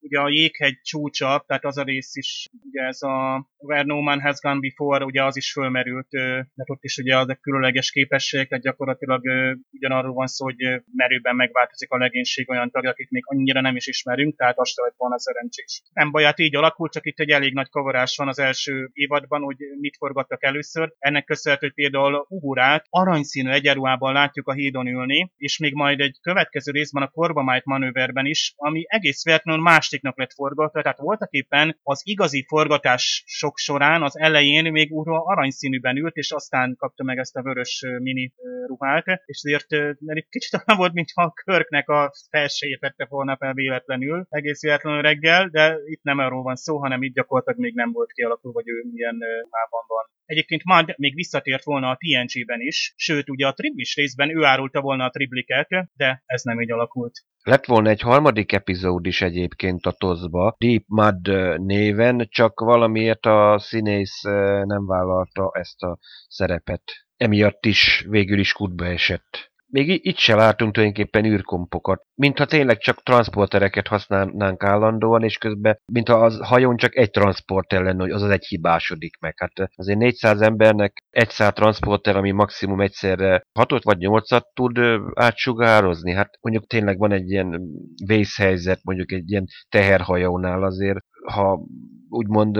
ugye a jéghegy csúcsa, tehát az a rész is, ugye ez a Where No Man Has Gone Before, ugye az is fölmerült, mert ott is ugye az a különleges képességek, tehát gyakorlatilag ugyanarról van szó, hogy merőben megváltozik a legénység olyan tagja, akik még annyira nem is ismerünk, tehát azt lett volna szerencsés. Nem baj, hát így alakult, csak itt egy elég nagy kavarás van az első évadban, hogy mit forgattak először. Ennek köszönhető, hogy például Ugurát aranyszínű egyenruhában látjuk a hídon ülni, és még majd egy következő részben a Corbomite manőverben is, ami egész véletlenül mástiknak lett forgatva, tehát voltak éppen az igazi forgatás sok során az elején még Ura aranyszínűben ült, és aztán kapta meg ezt a vörös mini ruhát, és ezért mert itt kicsit olyan volt, mintha a körknek a felsejét vette volna fel véletlenül, egész véletlenül reggel, de itt nem arról van szó, hanem itt gyakorlatilag még nem volt kialakulva, hogy ő milyen mában van. Egyébként Mad még visszatért volna a TNG-ben is, sőt, ugye a triblis részben ő árulta volna a tribliket, de ez nem így alakult. Lett volna egy harmadik epizód is egyébként a tozba, Deep Mud néven, csak valamiért a színész nem vállalta ezt a szerepet. Emiatt is végül is kutba esett még itt se látunk tulajdonképpen űrkompokat. Mintha tényleg csak transportereket használnánk állandóan, és közben, mintha az hajón csak egy transporter lenne, hogy az az egy hibásodik meg. Hát azért 400 embernek egy szál transporter, ami maximum egyszerre 6 vagy 8 tud átsugározni. Hát mondjuk tényleg van egy ilyen vészhelyzet, mondjuk egy ilyen teherhajónál azért, ha úgymond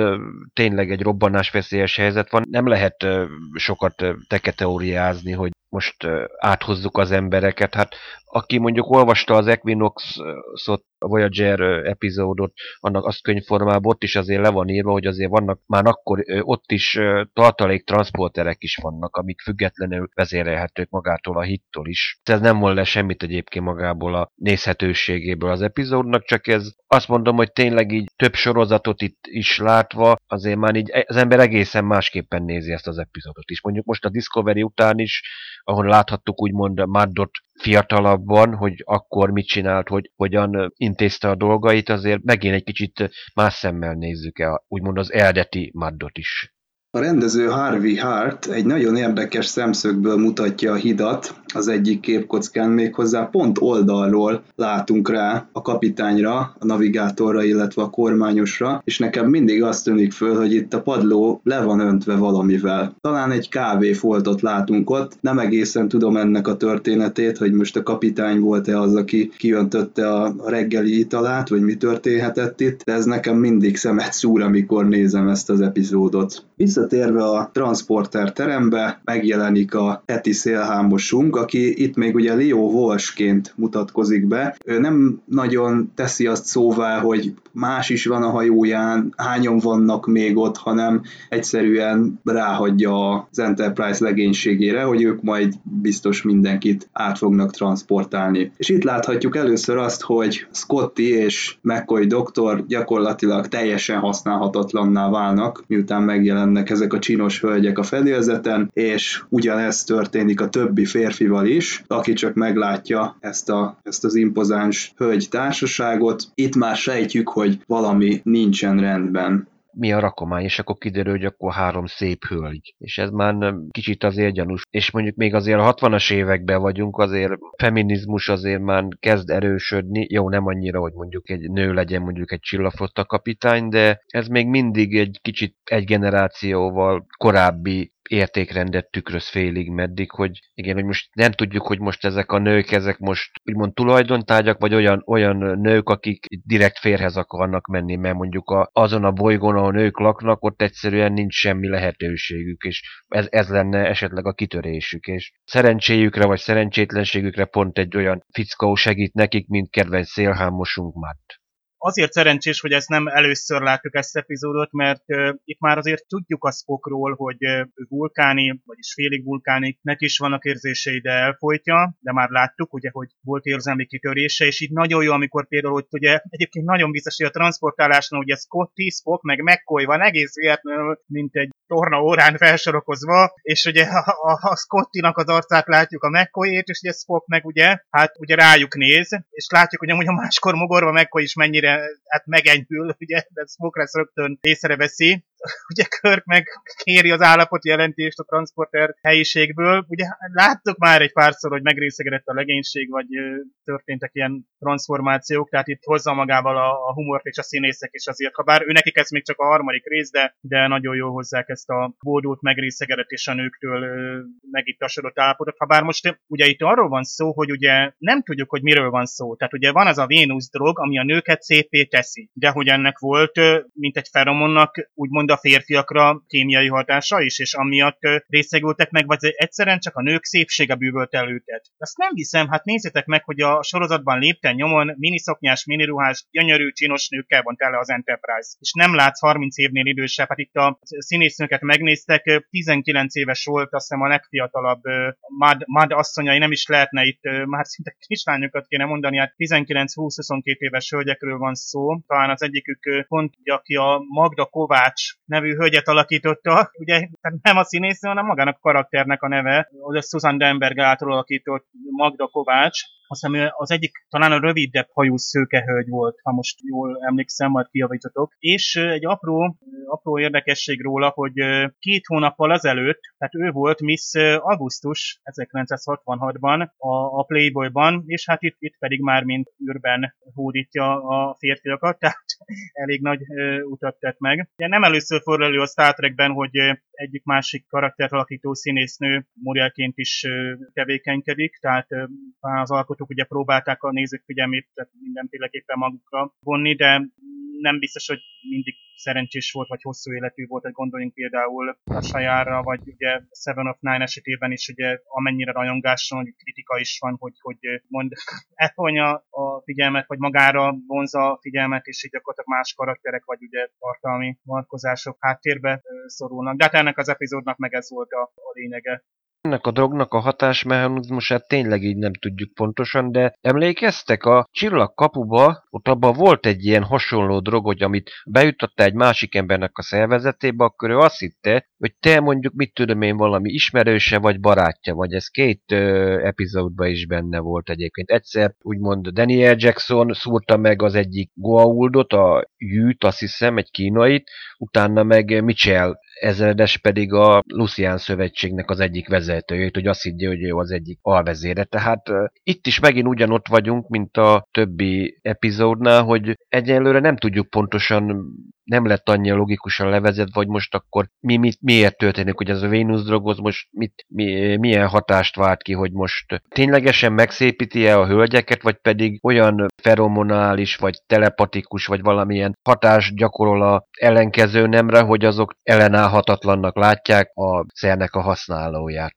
tényleg egy robbanásveszélyes helyzet van, nem lehet sokat teketeóriázni, hogy most áthozzuk az embereket. Hát aki mondjuk olvasta az Equinox-ot, Voyager epizódot, annak az könyvformában ott is azért le van írva, hogy azért vannak, már akkor ott is tartalék transporterek is vannak, amik függetlenül vezérelhetők magától a hittól is. Ez nem mond le semmit egyébként magából a nézhetőségéből az epizódnak, csak ez azt mondom, hogy tényleg így több sorozatot itt is látva, azért már így az ember egészen másképpen nézi ezt az epizódot is. Mondjuk most a Discovery után is, ahol láthattuk úgymond Maddot fiatalabban, hogy akkor mit csinált, hogy hogyan intézte a dolgait, azért megint egy kicsit más szemmel nézzük el, úgymond az eredeti Maddot is. A rendező Harvey Hart egy nagyon érdekes szemszögből mutatja a hidat az egyik képkockán, méghozzá pont oldalról látunk rá a kapitányra, a navigátorra, illetve a kormányosra, és nekem mindig azt tűnik föl, hogy itt a padló le van öntve valamivel. Talán egy kávéfoltot látunk ott, nem egészen tudom ennek a történetét, hogy most a kapitány volt-e az, aki kiöntötte a reggeli italát, vagy mi történhetett itt, de ez nekem mindig szemet szúr, amikor nézem ezt az epizódot. Vissza Visszatérve a transporter terembe, megjelenik a heti szélhámosunk, aki itt még ugye Leo Walshként mutatkozik be. Ő nem nagyon teszi azt szóvá, hogy más is van a hajóján, hányan vannak még ott, hanem egyszerűen ráhagyja az Enterprise legénységére, hogy ők majd biztos mindenkit át fognak transportálni. És itt láthatjuk először azt, hogy Scotty és McCoy doktor gyakorlatilag teljesen használhatatlanná válnak, miután megjelennek ezek a csinos hölgyek a fedélzeten, és ugyanez történik a többi férfival is, aki csak meglátja ezt, a, ezt az impozáns hölgy társaságot. Itt már sejtjük, hogy valami nincsen rendben mi a rakomány, és akkor kiderül, hogy akkor három szép hölgy. És ez már kicsit azért gyanús. És mondjuk még azért a 60-as években vagyunk, azért feminizmus azért már kezd erősödni. Jó, nem annyira, hogy mondjuk egy nő legyen mondjuk egy csillaflotta kapitány, de ez még mindig egy kicsit egy generációval korábbi értékrendet tükröz félig meddig, hogy igen, hogy most nem tudjuk, hogy most ezek a nők, ezek most úgymond tulajdontárgyak, vagy olyan, olyan nők, akik direkt férhez akarnak menni, mert mondjuk a, azon a bolygón, ahol nők laknak, ott egyszerűen nincs semmi lehetőségük, és ez, ez lenne esetleg a kitörésük, és szerencséjükre vagy szerencsétlenségükre pont egy olyan fickó segít nekik, mint kedvenc szélhámosunk Matt azért szerencsés, hogy ezt nem először látjuk ezt epizódot, mert uh, itt már azért tudjuk a Spockról, hogy uh, vulkáni, vagyis félig vulkáni, neki is vannak érzései, de elfolytja, de már láttuk, ugye, hogy volt érzelmi kitörése, és így nagyon jó, amikor például, hogy ugye egyébként nagyon biztos, hogy a transportálásnál ugye Scotty, Spock, meg McCoy van egész véletlenül, mint egy torna órán felsorokozva, és ugye a, a, a Scottinak az arcát látjuk a mccoy és ugye Spock meg ugye, hát ugye rájuk néz, és látjuk, hogy amúgy a máskor mogorva McCoy is mennyire hát megenyhül, ugye, de Spock lesz rögtön észreveszi, ugye Körk meg kéri az állapot jelentést a transporter helyiségből. Ugye láttuk már egy párszor, hogy megrészegedett a legénység, vagy történtek ilyen transformációk, tehát itt hozza magával a, a humort és a színészek is azért, ha bár ő nekik ez még csak a harmadik rész, de, de nagyon jól hozzák ezt a bódult megrészegedet és a nőktől megittasodott állapotot. Ha bár most ugye itt arról van szó, hogy ugye nem tudjuk, hogy miről van szó. Tehát ugye van az a Vénusz drog, ami a nőket szépé teszi. De hogy ennek volt, mint egy feromonnak, úgymond a férfiakra kémiai hatása is, és amiatt részegültek meg, vagy egyszerűen csak a nők szépsége bűvölt el őket. Azt nem hiszem, hát nézzétek meg, hogy a sorozatban lépten nyomon miniszoknyás, miniruhás, gyönyörű, csinos nőkkel van tele az Enterprise. És nem látsz 30 évnél idősebb, hát itt a színésznőket megnéztek, 19 éves volt, azt hiszem a legfiatalabb Mad, Mad asszonyai, nem is lehetne itt, már szinte kislányokat kéne mondani, hát 19-20-22 éves hölgyekről van szó. Talán az egyikük pont, aki a Magda Kovács nevű hölgyet alakította, ugye nem a színésznő, hanem magának a karakternek a neve, az Susan Denberg által alakított Magda Kovács, azt hiszem az egyik talán a rövidebb hajú szőkehölgy volt, ha most jól emlékszem, majd kijavítotok. És egy apró, apró érdekesség róla, hogy két hónappal azelőtt, tehát ő volt Miss Augustus 1966-ban a, a Playboyban, és hát itt, itt pedig már mint űrben hódítja a férfiakat, tehát elég nagy utat tett meg. Ugye nem először fordul elő a Star Trekben, hogy egyik másik karaktert alakító színésznő Murielként is tevékenykedik, tehát az alkotók ugye próbálták a nézők figyelmét mindenféleképpen magukra vonni, de nem biztos, hogy mindig szerencsés volt, vagy hosszú életű volt, hogy gondoljunk például a sajára, vagy ugye Seven of Nine esetében is ugye amennyire rajongáson, hogy kritika is van, hogy, hogy mond elfonja a figyelmet, vagy magára vonza a figyelmet, és így gyakorlatilag más karakterek, vagy ugye tartalmi vonatkozások háttérbe szorulnak. De hát ennek az epizódnak meg ez volt a, a lényege. Ennek a drognak a hatásmechanizmusát tényleg így nem tudjuk pontosan, de emlékeztek a csillag kapuba, ott abban volt egy ilyen hasonló drog, hogy amit bejutotta egy másik embernek a szervezetébe, akkor ő azt hitte, hogy te mondjuk mit tudom én valami ismerőse vagy barátja vagy. Ez két ö, epizódban is benne volt egyébként. Egyszer úgymond Daniel Jackson szúrta meg az egyik Goa'uldot, a Jűt, azt hiszem, egy kínait, utána meg Mitchell ezredes pedig a Lucián szövetségnek az egyik vezetőjét, hogy azt higgye, hogy ő az egyik alvezére. Tehát uh, itt is megint ugyanott vagyunk, mint a többi epizódnál, hogy egyelőre nem tudjuk pontosan nem lett annyira logikusan levezet, vagy most akkor mi, mi, miért történik, hogy ez a Vénusz drogoz most mit, mi, milyen hatást vált ki, hogy most ténylegesen megszépíti-e a hölgyeket, vagy pedig olyan feromonális, vagy telepatikus, vagy valamilyen hatást gyakorol a ellenkező nemre, hogy azok ellenállhatatlannak látják a szernek a használóját.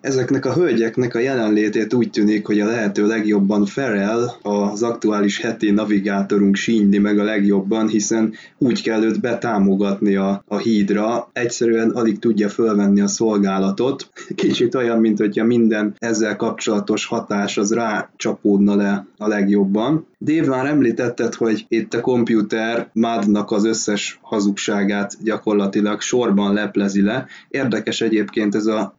Ezeknek a hölgyeknek a jelenlétét úgy tűnik, hogy a lehető legjobban Ferel, az aktuális heti navigátorunk sínyli meg a legjobban, hiszen úgy kell őt betámogatni a, a hídra, egyszerűen alig tudja fölvenni a szolgálatot. Kicsit olyan, mint hogyha minden ezzel kapcsolatos hatás az rácsapódna le a legjobban. Dave már említetted, hogy itt a komputer Madnak az összes hazugságát gyakorlatilag sorban leplezi le. Érdekes egyébként ez a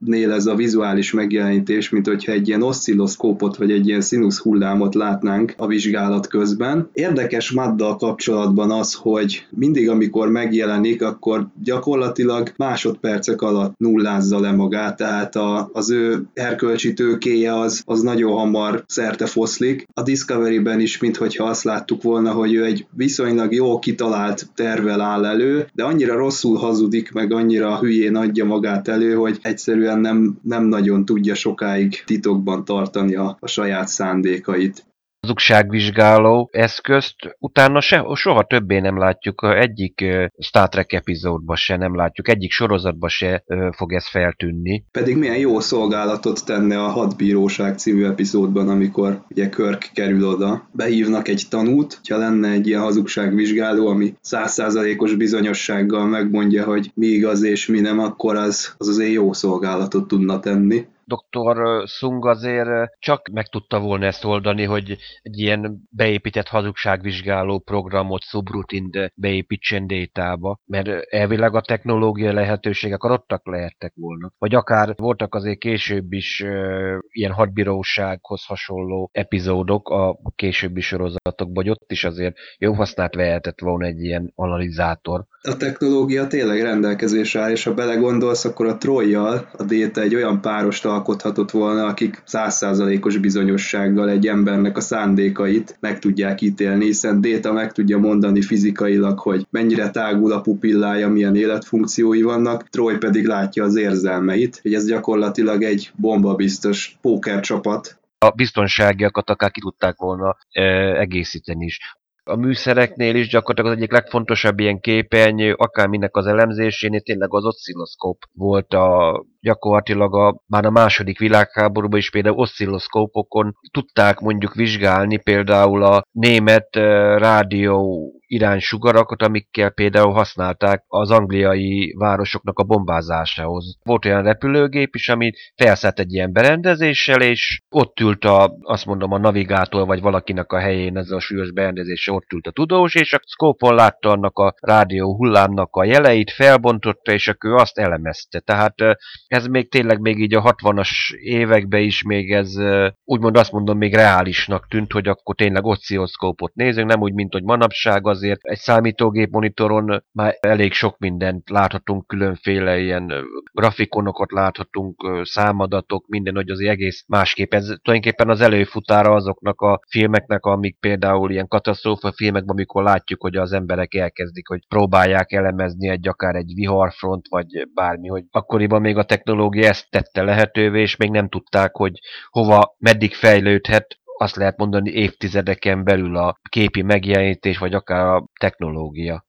számítógépnél ez a vizuális megjelenítés, mint hogyha egy ilyen oszcilloszkópot vagy egy ilyen színusz hullámot látnánk a vizsgálat közben. Érdekes Maddal kapcsolatban az, hogy mindig amikor megjelenik, akkor gyakorlatilag másodpercek alatt nullázza le magát, tehát a, az ő erkölcsi tőkéje az, az nagyon hamar szerte foszlik. A Discovery-ben is, mintha azt láttuk volna, hogy ő egy viszonylag jó kitalált tervel áll elő, de annyira rosszul hazudik, meg annyira hülyén adja magát elő, hogy egyszerűen nem, nem nagyon tudja sokáig titokban tartani a, a saját szándékait hazugságvizsgáló eszközt, utána se, soha többé nem látjuk, egyik Star Trek epizódban se nem látjuk, egyik sorozatban se fog ez feltűnni. Pedig milyen jó szolgálatot tenne a Hadbíróság című epizódban, amikor ugye Körk kerül oda. Behívnak egy tanút, ha lenne egy ilyen hazugságvizsgáló, ami százszázalékos bizonyossággal megmondja, hogy mi igaz és mi nem, akkor az az azért jó szolgálatot tudna tenni. Dr. Sung azért csak meg tudta volna ezt oldani, hogy egy ilyen beépített hazugságvizsgáló programot, subrutint beépítsen détába, mert elvileg a technológia lehetőségek adottak lehettek volna. Vagy akár voltak azért később is uh, ilyen hadbírósághoz hasonló epizódok a későbbi sorozatokban, hogy ott is azért jó használt vehetett volna egy ilyen analizátor. A technológia tényleg rendelkezésre áll, és ha belegondolsz, akkor a Trojjal a Déta egy olyan párost alkothatott volna, akik százszázalékos bizonyossággal egy embernek a szándékait meg tudják ítélni, hiszen Déta meg tudja mondani fizikailag, hogy mennyire tágul a pupillája, milyen életfunkciói vannak, Troy pedig látja az érzelmeit, hogy ez gyakorlatilag egy bombabiztos pókercsapat, a biztonságiakat akár ki tudták volna e, egészíteni is. A műszereknél is gyakorlatilag az egyik legfontosabb ilyen képernyő, akár minek az elemzésénél tényleg az oszcilloszkóp volt a gyakorlatilag a, már a második világháborúban is például oszcilloszkópokon tudták mondjuk vizsgálni például a német rádió iránysugarakat, amikkel például használták az angliai városoknak a bombázásához. Volt olyan repülőgép is, ami felszállt egy ilyen berendezéssel, és ott ült a, azt mondom, a navigátor, vagy valakinek a helyén ez a súlyos berendezés, ott ült a tudós, és a szkópon látta annak a rádió hullámnak a jeleit, felbontotta, és akkor azt elemezte. Tehát ez még tényleg még így a 60-as években is még ez úgymond azt mondom még reálisnak tűnt, hogy akkor tényleg oszcilloszkópot nézünk, nem úgy, mint hogy manapság azért egy számítógép monitoron már elég sok mindent láthatunk, különféle ilyen grafikonokat láthatunk, számadatok, minden, hogy az egész másképp. Ez tulajdonképpen az előfutára azoknak a filmeknek, amik például ilyen katasztrófa filmekben, amikor látjuk, hogy az emberek elkezdik, hogy próbálják elemezni egy akár egy viharfront, vagy bármi, hogy akkoriban még a technológia ezt tette lehetővé, és még nem tudták, hogy hova, meddig fejlődhet, azt lehet mondani évtizedeken belül a képi megjelenítés, vagy akár a technológia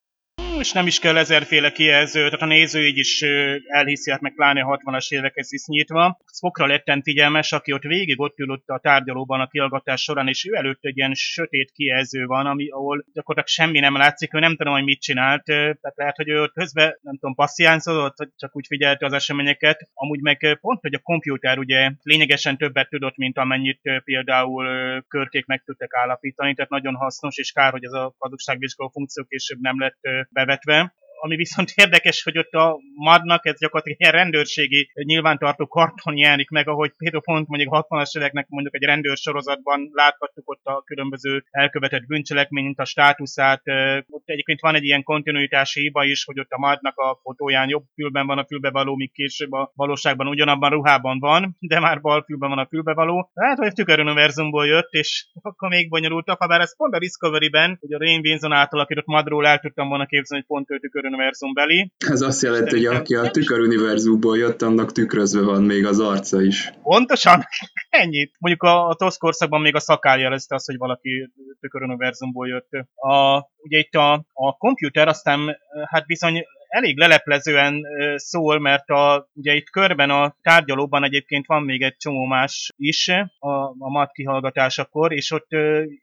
és nem is kell ezerféle kijelző, tehát a néző így is elhiszi, hát meg pláne a 60-as évekhez is nyitva. Spockra lettem figyelmes, aki ott végig ott ülött a tárgyalóban a kiallgatás során, és ő előtt egy ilyen sötét kijelző van, ami, ahol gyakorlatilag semmi nem látszik, ő nem tudom, hogy mit csinált, tehát lehet, hogy ő ott közben, nem tudom, passziánzodott, vagy csak úgy figyelte az eseményeket. Amúgy meg pont, hogy a kompjúter ugye lényegesen többet tudott, mint amennyit például körkék meg tudtak állapítani, tehát nagyon hasznos, és kár, hogy ez a hazugságvizsgáló funkció később nem lett bevetve vetve, ami viszont érdekes, hogy ott a madnak ez gyakorlatilag ilyen rendőrségi nyilvántartó karton jelenik meg, ahogy például pont mondjuk a 60-as éveknek mondjuk egy rendőrsorozatban láthattuk ott a különböző elkövetett bűncselekmény, mint a státuszát. Ott egyébként van egy ilyen kontinuitási hiba is, hogy ott a madnak a fotóján jobb fülben van a fülbevaló, míg később a valóságban ugyanabban ruhában van, de már bal fülben van a fülbevaló. Tehát, hogy tüköruniverzumból jött, és akkor még bonyolultabb, ha bár ez pont a Discovery-ben, hogy a Rain Vinson átalakított madról el tudtam volna képzelni, hogy pont ő tükör tüköruniverzum beli. Ez azt jelenti, hogy aki a tüköruniverzumból jött, annak tükrözve van még az arca is. Pontosan, ennyit. Mondjuk a, a TOSZ korszakban még a szakál jelezte azt, hogy valaki tüköruniverzumból jött. A, ugye itt a, a komputer aztán hát bizony elég leleplezően szól, mert a, ugye itt körben a tárgyalóban egyébként van még egy csomó más is a, a mat kihallgatásakor, és ott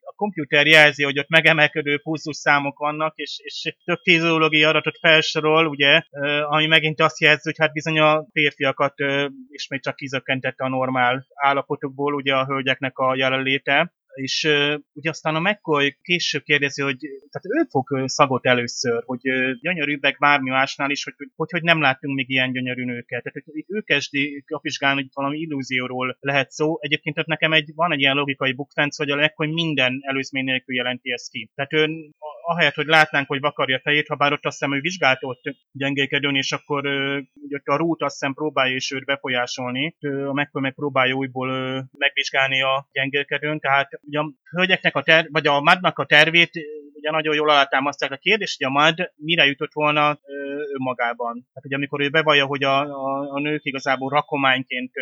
a komputer jelzi, hogy ott megemelkedő pulzus számok vannak, és, és több fiziológiai adatot felsorol, ugye, ami megint azt jelzi, hogy hát bizony a férfiakat ismét csak kizökkentette a normál állapotokból, ugye a hölgyeknek a jelenléte és uh, ugye aztán a McCoy később kérdezi, hogy tehát ő fog szagot először, hogy uh, gyönyörűbbek bármi másnál is, hogy, hogy, hogy nem látunk még ilyen gyönyörű nőket. Tehát hogy ő kezdi kapizsgálni, hogy valami illúzióról lehet szó. Egyébként ott nekem egy, van egy ilyen logikai bukfenc, hogy a McCoy minden előzmény nélkül jelenti ezt ki. Tehát ő ahelyett, hogy látnánk, hogy vakarja fejét, ha bár ott azt hiszem, hogy vizsgáltott gyengékedőn, és akkor ugye a rút azt hiszem próbálja is őt befolyásolni, a McCoy meg próbálja újból megvizsgálni a gyengékedőn, tehát ugye a hölgyeknek a ter- vagy a madnak a tervét ugye nagyon jól alátámasztják a kérdést, hogy a mad mire jutott volna önmagában. Tehát ugye amikor ő bevallja, hogy a, a, a nők igazából rakományként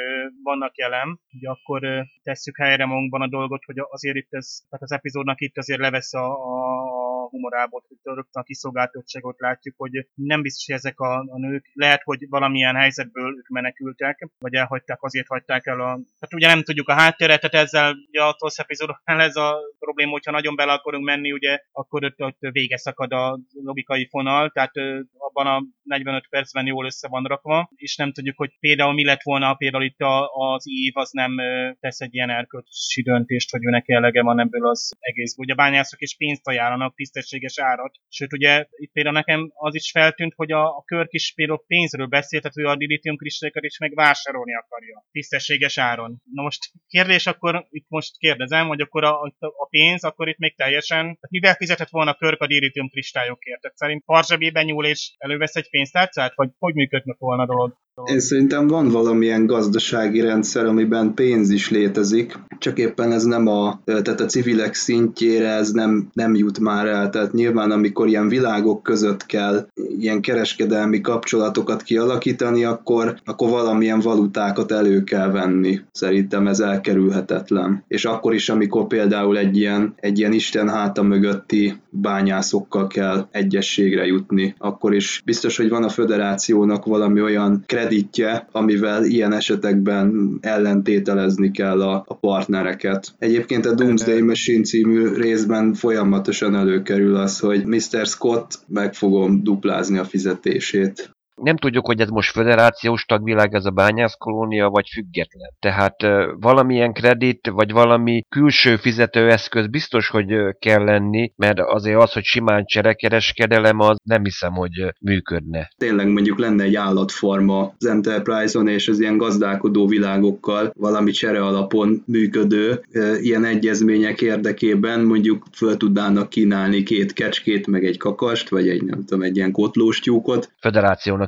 vannak jelen, ugye akkor tesszük helyre magunkban a dolgot, hogy azért itt ez, tehát az epizódnak itt azért levesz a, a humorából, rögtön a kiszolgáltottságot látjuk, hogy nem biztos, hogy ezek a, a nők, lehet, hogy valamilyen helyzetből ők menekültek, vagy elhagyták, azért hagyták el a... Hát ugye nem tudjuk a hátteret, tehát ezzel ugye a TOSZ epizódoknál ez a probléma, hogyha nagyon bele akarunk menni, ugye akkor ott, ott vége szakad a logikai fonal, tehát abban a 45 percben jól össze van rakva, és nem tudjuk, hogy például mi lett volna, például itt a, az ív az nem tesz egy ilyen erkölcsi döntést, hogy őnek elege van ebből az egész. Ugye a bányászok is pénzt ajánlanak, tisztességes árat. Sőt, ugye itt például nekem az is feltűnt, hogy a, a Körk is például pénzről beszélt, tehát ő a dilithium kristályokat is meg vásárolni akarja. Tisztességes áron. Na most kérdés akkor, itt most kérdezem, hogy akkor a, a pénz, akkor itt még teljesen, tehát mivel fizetett volna Körk a dilithium kristályokért? Tehát szerint parzsebében nyúl és elővesz egy pénztárcát, vagy hogy működnek volna a dolog? Én szerintem van valamilyen gazdasági rendszer, amiben pénz is létezik, csak éppen ez nem a, tehát a civilek szintjére ez nem, nem jut már el. Tehát nyilván, amikor ilyen világok között kell ilyen kereskedelmi kapcsolatokat kialakítani, akkor, akkor valamilyen valutákat elő kell venni. Szerintem ez elkerülhetetlen. És akkor is, amikor például egy ilyen, egy ilyen Isten háta mögötti bányászokkal kell egyességre jutni, akkor is biztos, hogy van a föderációnak valami olyan kreditje, amivel ilyen esetekben ellentételezni kell a, a partnereket. Egyébként a Doomsday Machine című részben folyamatosan előkerül az, hogy Mr. Scott meg fogom duplázni a fizetését nem tudjuk, hogy ez most föderációs tagvilág, ez a bányászkolónia, vagy független. Tehát valamilyen kredit, vagy valami külső fizetőeszköz biztos, hogy kell lenni, mert azért az, hogy simán cserekereskedelem, az nem hiszem, hogy működne. Tényleg mondjuk lenne egy állatforma az Enterprise-on, és az ilyen gazdálkodó világokkal valami csere alapon működő ilyen egyezmények érdekében mondjuk föl tudnának kínálni két kecskét, meg egy kakast, vagy egy nem tudom, egy ilyen kotlós tyúkot.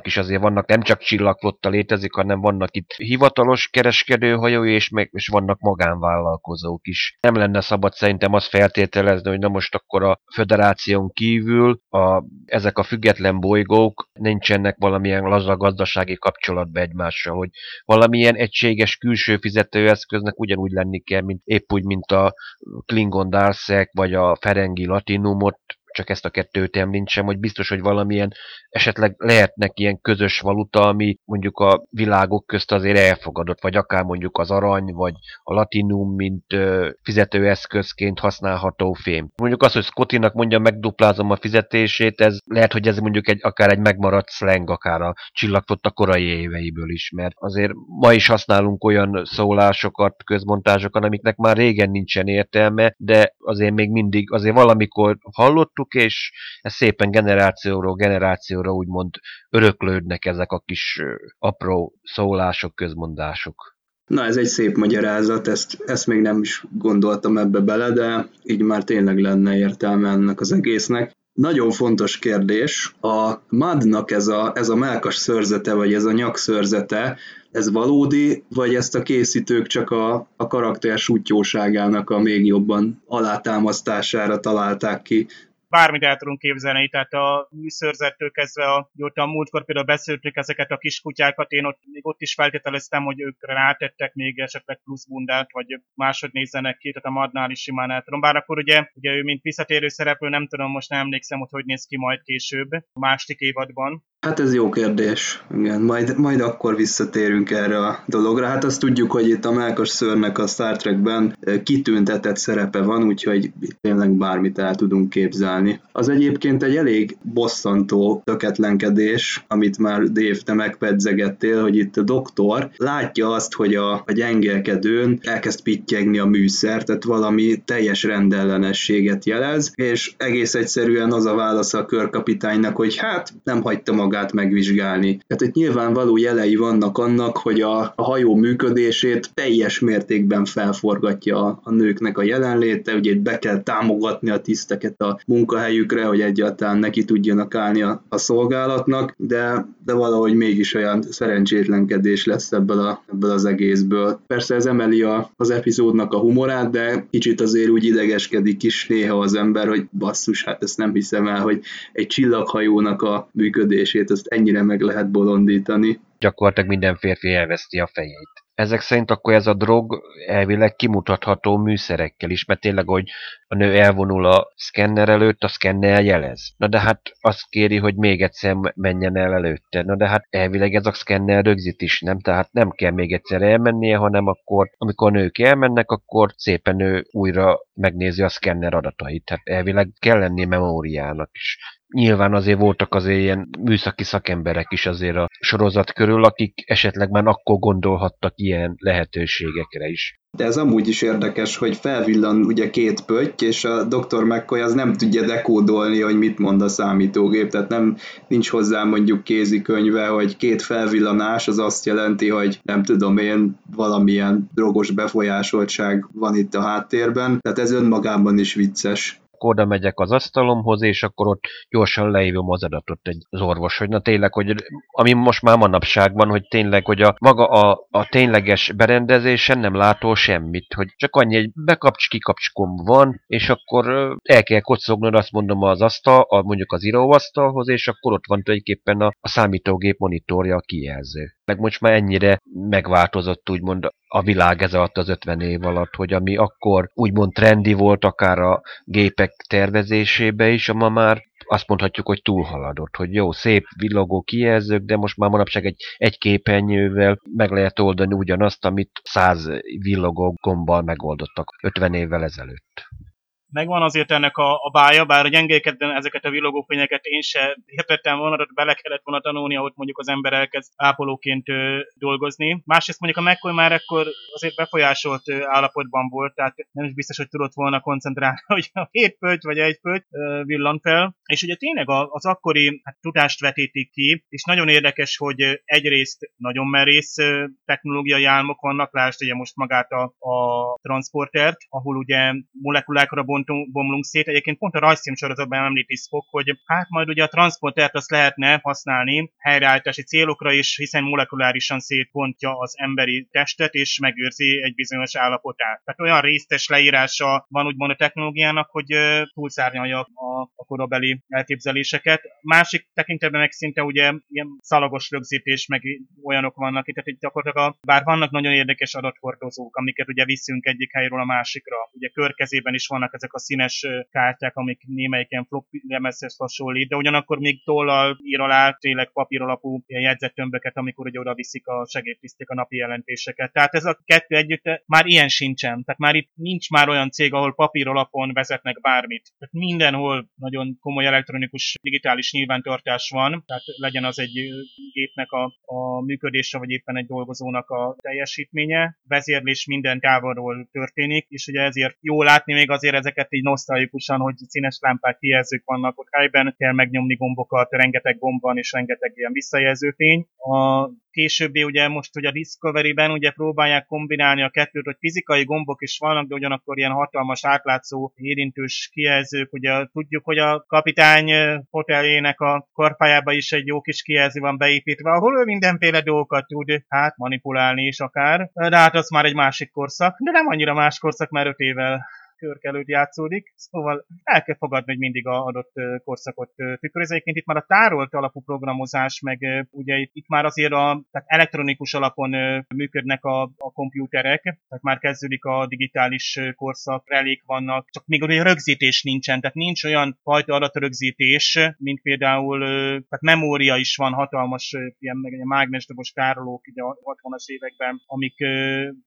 Federációnak is azért vannak, nem csak csillagflotta létezik, hanem vannak itt hivatalos kereskedőhajói, és, meg, és vannak magánvállalkozók is. Nem lenne szabad szerintem azt feltételezni, hogy na most akkor a föderáción kívül a, ezek a független bolygók nincsenek valamilyen laza gazdasági kapcsolatba egymással, hogy valamilyen egységes külső fizetőeszköznek ugyanúgy lenni kell, mint épp úgy, mint a Klingon Darszek, vagy a Ferengi Latinumot csak ezt a kettőt említsem, hogy biztos, hogy valamilyen esetleg lehetnek ilyen közös valuta, ami mondjuk a világok közt azért elfogadott, vagy akár mondjuk az arany, vagy a latinum, mint fizetőeszközként használható fém. Mondjuk az, hogy Scottinak mondja, megduplázom a fizetését, ez lehet, hogy ez mondjuk egy, akár egy megmaradt slang, akár a csillagtott a korai éveiből is, mert azért ma is használunk olyan szólásokat, közmondásokat, amiknek már régen nincsen értelme, de azért még mindig, azért valamikor hallottuk, hallottuk, és ez szépen generációról generációra úgymond öröklődnek ezek a kis apró szólások, közmondások. Na, ez egy szép magyarázat, ezt, ezt még nem is gondoltam ebbe bele, de így már tényleg lenne értelme ennek az egésznek. Nagyon fontos kérdés, a madnak ez a, ez a melkas szörzete, vagy ez a nyakszörzete, ez valódi, vagy ezt a készítők csak a, a karakter sútyóságának a még jobban alátámasztására találták ki? Bármit el tudunk képzelni, tehát a műszörzettől kezdve, a, ott a múltkor például beszéltük ezeket a kiskutyákat, én ott, még ott is feltételeztem, hogy ők rátettek még esetleg plusz bundát, vagy máshogy nézzenek ki, tehát a Madnál is simán el tudom. Bár akkor ugye, ugye ő mint visszatérő szereplő, nem tudom, most nem emlékszem, hogy hogy néz ki majd később, a másik évadban. Hát ez jó kérdés. Igen, majd, majd akkor visszatérünk erre a dologra. Hát azt tudjuk, hogy itt a Melkos szörnek a Star Trekben kitüntetett szerepe van, úgyhogy tényleg bármit el tudunk képzelni. Az egyébként egy elég bosszantó töketlenkedés, amit már Dave, te megpedzegettél, hogy itt a doktor látja azt, hogy a, a gyengelkedőn elkezd pittyegni a műszer, tehát valami teljes rendellenességet jelez, és egész egyszerűen az a válasz a körkapitánynak, hogy hát nem hagyta magát magát megvizsgálni. Tehát itt nyilvánvaló jelei vannak annak, hogy a, a hajó működését teljes mértékben felforgatja a, a nőknek a jelenléte, ugye itt be kell támogatni a tiszteket a munkahelyükre, hogy egyáltalán neki tudjanak állni a, a szolgálatnak, de, de valahogy mégis olyan szerencsétlenkedés lesz ebből, a, ebből az egészből. Persze ez emeli a, az epizódnak a humorát, de kicsit azért úgy idegeskedik is néha az ember, hogy basszus, hát ezt nem hiszem el, hogy egy csillaghajónak a működését fejét, azt ennyire meg lehet bolondítani. Gyakorlatilag minden férfi elveszti a fejét. ezek szerint akkor ez a drog elvileg kimutatható műszerekkel is, mert tényleg, hogy a nő elvonul a szkenner előtt, a szkenner jelez. Na de hát azt kéri, hogy még egyszer menjen el előtte. Na de hát elvileg ez a szkenner rögzít is, nem? Tehát nem kell még egyszer elmennie, hanem akkor, amikor a nők elmennek, akkor szépen ő újra megnézi a szkenner adatait. Tehát elvileg kell lenni memóriának is nyilván azért voltak azért ilyen műszaki szakemberek is azért a sorozat körül, akik esetleg már akkor gondolhattak ilyen lehetőségekre is. De ez amúgy is érdekes, hogy felvillan ugye két pötty, és a Dr. McCoy az nem tudja dekódolni, hogy mit mond a számítógép, tehát nem nincs hozzá mondjuk kézikönyve, hogy két felvillanás az azt jelenti, hogy nem tudom én, valamilyen drogos befolyásoltság van itt a háttérben, tehát ez önmagában is vicces akkor oda megyek az asztalomhoz, és akkor ott gyorsan leívom az adatot egy az orvos, hogy na tényleg, hogy ami most már manapság van, hogy tényleg, hogy a maga a, a tényleges berendezésen nem látol semmit, hogy csak annyi egy bekapcs kikapcskom van, és akkor el kell kocognod, azt mondom az asztal, a, mondjuk az íróasztalhoz, és akkor ott van tulajdonképpen a, a számítógép monitorja a kijelző. Meg most már ennyire megváltozott úgymond a világ ez alatt az 50 év alatt, hogy ami akkor úgymond trendi volt akár a gépek tervezésébe is, ma már azt mondhatjuk, hogy túlhaladott, hogy jó, szép villogó kijelzők, de most már manapság egy, egy képernyővel meg lehet oldani ugyanazt, amit száz villogó gombbal megoldottak 50 évvel ezelőtt megvan azért ennek a, a bája, bár a gyengékedben ezeket a villogófényeket én se értettem volna, de bele kellett volna tanulni, ahogy mondjuk az ember elkezd ápolóként ö, dolgozni. Másrészt mondjuk a McCoy már ekkor azért befolyásolt ö, állapotban volt, tehát nem is biztos, hogy tudott volna koncentrálni, hogy a hét pöty vagy egy pöty villant fel. És ugye tényleg az akkori hát, tudást vetítik ki, és nagyon érdekes, hogy egyrészt nagyon merész technológiai álmok vannak, lásd ugye most magát a, a transportert, ahol ugye molekulákra bont bomlunk szét. Egyébként pont a rajzfilm sorozatban említi Spock, hogy hát majd ugye a transportert azt lehetne használni helyreállítási célokra is, hiszen molekulárisan szétbontja az emberi testet, és megőrzi egy bizonyos állapotát. Tehát olyan résztes leírása van úgymond a technológiának, hogy túlszárnyalja a, a korabeli elképzeléseket. Másik tekintetben meg szinte ugye ilyen szalagos rögzítés, meg olyanok vannak itt, tehát gyakorlatilag a, bár vannak nagyon érdekes adathordozók, amiket ugye viszünk egyik helyről a másikra. Ugye körkezében is vannak ezek ezek a színes kártyák, amik némelyiken floppy lemezhez hasonlít, de ugyanakkor még tollal ír alá tényleg papír alapú jegyzettömböket, amikor ugye oda viszik a segédtiszték a napi jelentéseket. Tehát ez a kettő együtt már ilyen sincsen. Tehát már itt nincs már olyan cég, ahol papír alapon vezetnek bármit. Tehát mindenhol nagyon komoly elektronikus digitális nyilvántartás van, tehát legyen az egy gépnek a, a működése, vagy éppen egy dolgozónak a teljesítménye. Vezérlés minden távolról történik, és ugye ezért jó látni még azért ezeket ezeket így nosztalgikusan, hogy színes lámpák, kijelzők vannak ott helyben, kell megnyomni gombokat, rengeteg gomb van és rengeteg ilyen visszajelzőfény. A későbbi ugye most ugye a Discovery-ben ugye próbálják kombinálni a kettőt, hogy fizikai gombok is vannak, de ugyanakkor ilyen hatalmas átlátszó érintős kijelzők. Ugye tudjuk, hogy a kapitány hoteljének a karfájába is egy jó kis kijelző van beépítve, ahol ő mindenféle dolgokat tud hát manipulálni is akár. De hát az már egy másik korszak, de nem annyira más korszak, mert öt évvel körk előtt játszódik, szóval el kell fogadni, hogy mindig a adott korszakot tükröz. Egyébként itt már a tárolt alapú programozás, meg ugye itt, itt már azért a, tehát elektronikus alapon működnek a, a kompjúterek, tehát már kezdődik a digitális korszak, relék vannak, csak még olyan rögzítés nincsen, tehát nincs olyan fajta adatrögzítés, mint például, tehát memória is van hatalmas, ilyen meg a mágnesdobos tárolók így a 60-as években, amik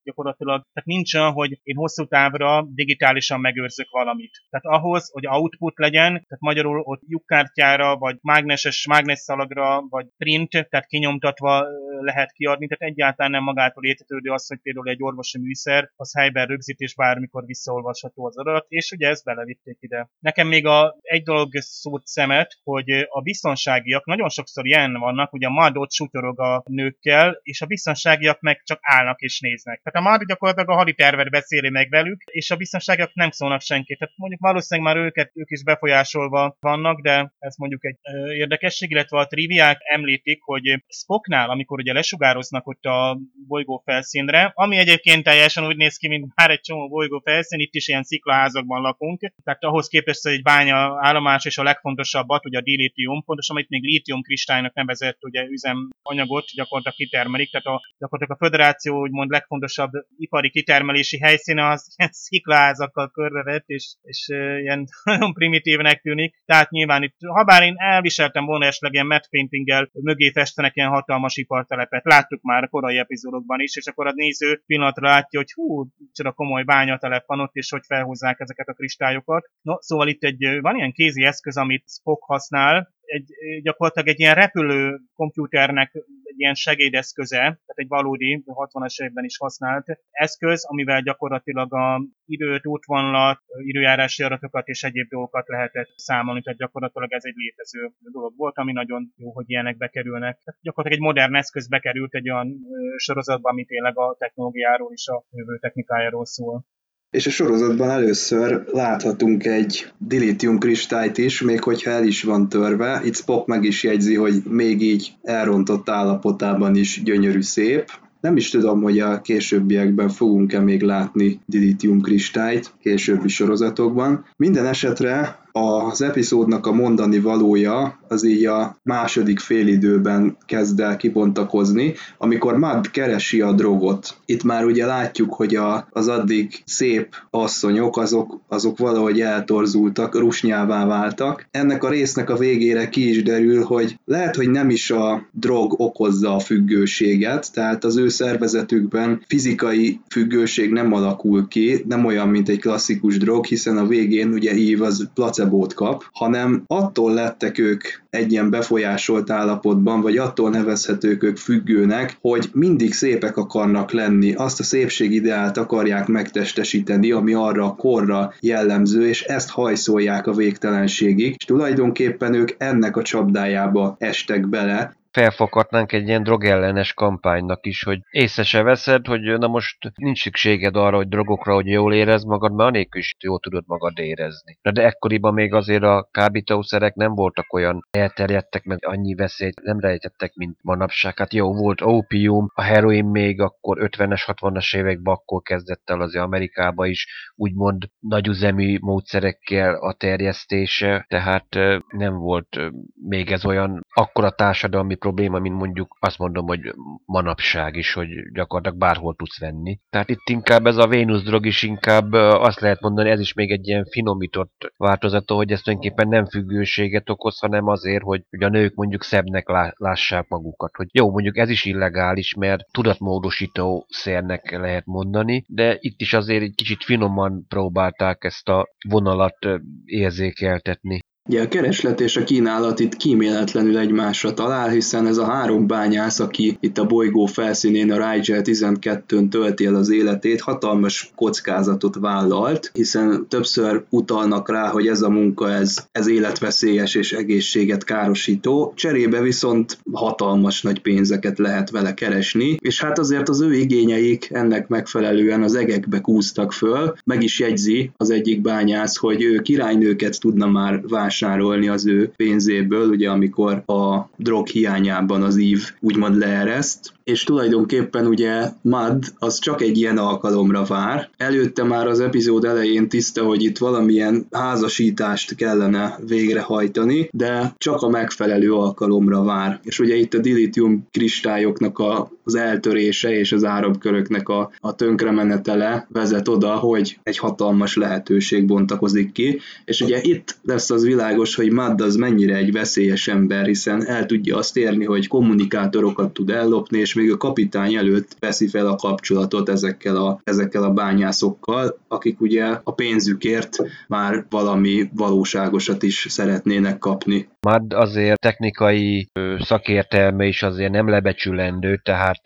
gyakorlatilag, tehát nincs olyan, hogy én hosszú távra digitális digitálisan megőrzök valamit. Tehát ahhoz, hogy output legyen, tehát magyarul ott lyukkártyára, vagy mágneses mágnesszalagra, vagy print, tehát kinyomtatva lehet kiadni, tehát egyáltalán nem magától értetődő az, hogy például egy orvosi műszer, az helyben rögzít, és bármikor visszaolvasható az adat, és ugye ezt belevitték ide. Nekem még a, egy dolog szót szemet, hogy a biztonságiak nagyon sokszor ilyen vannak, ugye a MAD ott sutorog a nőkkel, és a biztonságiak meg csak állnak és néznek. Tehát a MAD gyakorlatilag a haditervet beszéli meg velük, és a biztonságiak többiek nem szólnak senkit. Tehát mondjuk valószínűleg már őket, ők is befolyásolva vannak, de ez mondjuk egy ö, érdekesség, illetve a triviák említik, hogy Spocknál, amikor ugye lesugároznak ott a bolygó felszínre, ami egyébként teljesen úgy néz ki, mint már egy csomó bolygó felszín, itt is ilyen sziklaházakban lakunk, tehát ahhoz képest hogy egy bánya állomás és a legfontosabbat, ugye a dilithium, pontosan amit még lítium kristálynak nevezett ugye üzemanyagot gyakorlatilag kitermelik, tehát a, gyakorlatilag a föderáció úgymond legfontosabb ipari kitermelési helyszíne az ilyen sziklaházakkal körbevett, és, és ilyen nagyon primitívnek tűnik. Tehát nyilván itt, ha bár én elviseltem volna esetleg ilyen matte paintinggel mögé festenek ilyen hatalmas ipartelepet, láttuk már a korai epizódokban is, és akkor a néző pillanatra látja, hogy hú, csoda komoly bányatelep van ott, és hogy felhozzák ezeket a kristályokat. No, szóval itt egy, van ilyen kézi eszköz, amit Spock használ, egy, gyakorlatilag egy ilyen repülő kompjúternek ilyen segédeszköze, tehát egy valódi 60-as évben is használt eszköz, amivel gyakorlatilag a időt, útvonalat, időjárási adatokat és egyéb dolgokat lehetett számolni, tehát gyakorlatilag ez egy létező dolog volt, ami nagyon jó, hogy ilyenek bekerülnek. Tehát gyakorlatilag egy modern eszköz bekerült egy olyan sorozatban, ami tényleg a technológiáról és a jövő technikájáról szól és a sorozatban először láthatunk egy dilithium kristályt is, még hogyha el is van törve. Itt Spock meg is jegyzi, hogy még így elrontott állapotában is gyönyörű szép. Nem is tudom, hogy a későbbiekben fogunk-e még látni dilithium kristályt későbbi sorozatokban. Minden esetre az epizódnak a mondani valója az így a második félidőben kezd el kibontakozni, amikor Mad keresi a drogot. Itt már ugye látjuk, hogy a, az addig szép asszonyok, azok, azok valahogy eltorzultak, rusnyává váltak. Ennek a résznek a végére ki is derül, hogy lehet, hogy nem is a drog okozza a függőséget, tehát az ő szervezetükben fizikai függőség nem alakul ki, nem olyan, mint egy klasszikus drog, hiszen a végén ugye ív az placebo placebót kap, hanem attól lettek ők egy ilyen befolyásolt állapotban, vagy attól nevezhetők ők függőnek, hogy mindig szépek akarnak lenni, azt a szépségideált akarják megtestesíteni, ami arra a korra jellemző, és ezt hajszolják a végtelenségig, és tulajdonképpen ők ennek a csapdájába estek bele, felfoghatnánk egy ilyen drogellenes kampánynak is, hogy észre se veszed, hogy na most nincs szükséged arra, hogy drogokra, hogy jól érez magad, mert anélkül is jól tudod magad érezni. Na de ekkoriban még azért a kábítószerek nem voltak olyan elterjedtek, meg annyi veszélyt nem rejtettek, mint manapság. Hát jó, volt opium, a heroin még akkor 50-es, 60-as években akkor kezdett el azért Amerikába is úgymond nagyüzemű módszerekkel a terjesztése, tehát nem volt még ez olyan akkora társadalmi probléma, mint mondjuk azt mondom, hogy manapság is, hogy gyakorlatilag bárhol tudsz venni. Tehát itt inkább ez a Vénusz drog is inkább azt lehet mondani, ez is még egy ilyen finomított változata, hogy ez tulajdonképpen nem függőséget okoz, hanem azért, hogy a nők mondjuk szebbnek lássák magukat. Hogy jó, mondjuk ez is illegális, mert tudatmódosító szernek lehet mondani, de itt is azért egy kicsit finoman próbálták ezt a vonalat érzékeltetni. Ugye a kereslet és a kínálat itt kíméletlenül egymásra talál, hiszen ez a három bányász, aki itt a bolygó felszínén a Rigel 12-ön tölti el az életét, hatalmas kockázatot vállalt, hiszen többször utalnak rá, hogy ez a munka ez, ez életveszélyes és egészséget károsító, cserébe viszont hatalmas nagy pénzeket lehet vele keresni, és hát azért az ő igényeik ennek megfelelően az egekbe kúztak föl, meg is jegyzi az egyik bányász, hogy ő királynőket tudna már vásárolni vásárolni az ő pénzéből, ugye amikor a drog hiányában az ív úgymond leereszt, és tulajdonképpen ugye Mad az csak egy ilyen alkalomra vár. Előtte már az epizód elején tiszta, hogy itt valamilyen házasítást kellene végrehajtani, de csak a megfelelő alkalomra vár. És ugye itt a dilithium kristályoknak a, az eltörése és az árabköröknek a, a tönkremenetele vezet oda, hogy egy hatalmas lehetőség bontakozik ki, és ugye itt lesz az világos, hogy Mad az mennyire egy veszélyes ember, hiszen el tudja azt érni, hogy kommunikátorokat tud ellopni, és még a kapitány előtt veszi fel a kapcsolatot ezekkel a, ezekkel a bányászokkal, akik ugye a pénzükért már valami valóságosat is szeretnének kapni. Mad azért technikai szakértelme is azért nem lebecsülendő, tehát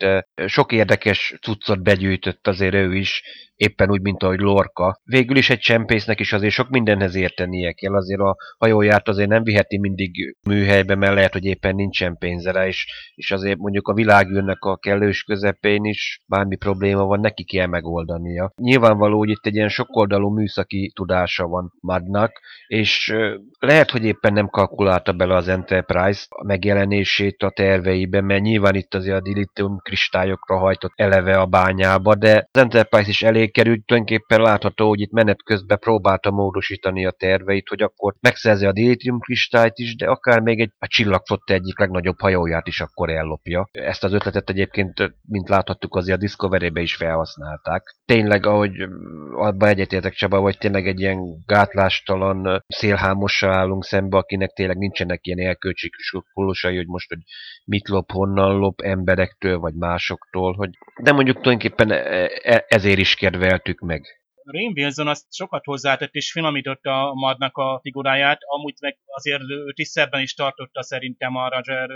sok érdekes cuccot begyűjtött azért ő is, éppen úgy, mint ahogy Lorca. Végül is egy csempésznek is azért sok mindenhez értenie kell, azért a hajóját azért nem viheti mindig műhelybe, mert lehet, hogy éppen nincsen pénze rá, és, és azért mondjuk a világűrnek a kellős közepén is bármi probléma van, neki kell megoldania. Nyilvánvaló, hogy itt egy ilyen sokoldalú műszaki tudása van Madnak, és lehet, hogy éppen nem kalkulálta bele az Enterprise a megjelenését a terveibe, mert nyilván itt azért a dilithium kristályokra hajtott eleve a bányába, de az Enterprise is elég került, tulajdonképpen látható, hogy itt menet közben próbálta módosítani a terveit, hogy akkor megszerzi a dilithium kristályt is, de akár még egy a csillagflotta egyik legnagyobb hajóját is akkor ellopja. Ezt az ötletet egyébként, mint láthattuk, azért a Discovery-be is felhasználták. Tényleg, ahogy abban egyetértek Csaba, hogy tényleg egy ilyen gátlástalan szélhámossal állunk szembe, akinek tényleg nincsenek ilyen elkölcsi kulusai, hogy most, hogy mit lop, honnan lop, emberektől vagy másoktól, hogy de mondjuk tulajdonképpen e, e, ezért is kedveltük meg. Rain Wilson azt sokat hozzátett és finomította a Madnak a figuráját, amúgy meg azért tisztebben is tartotta szerintem a Roger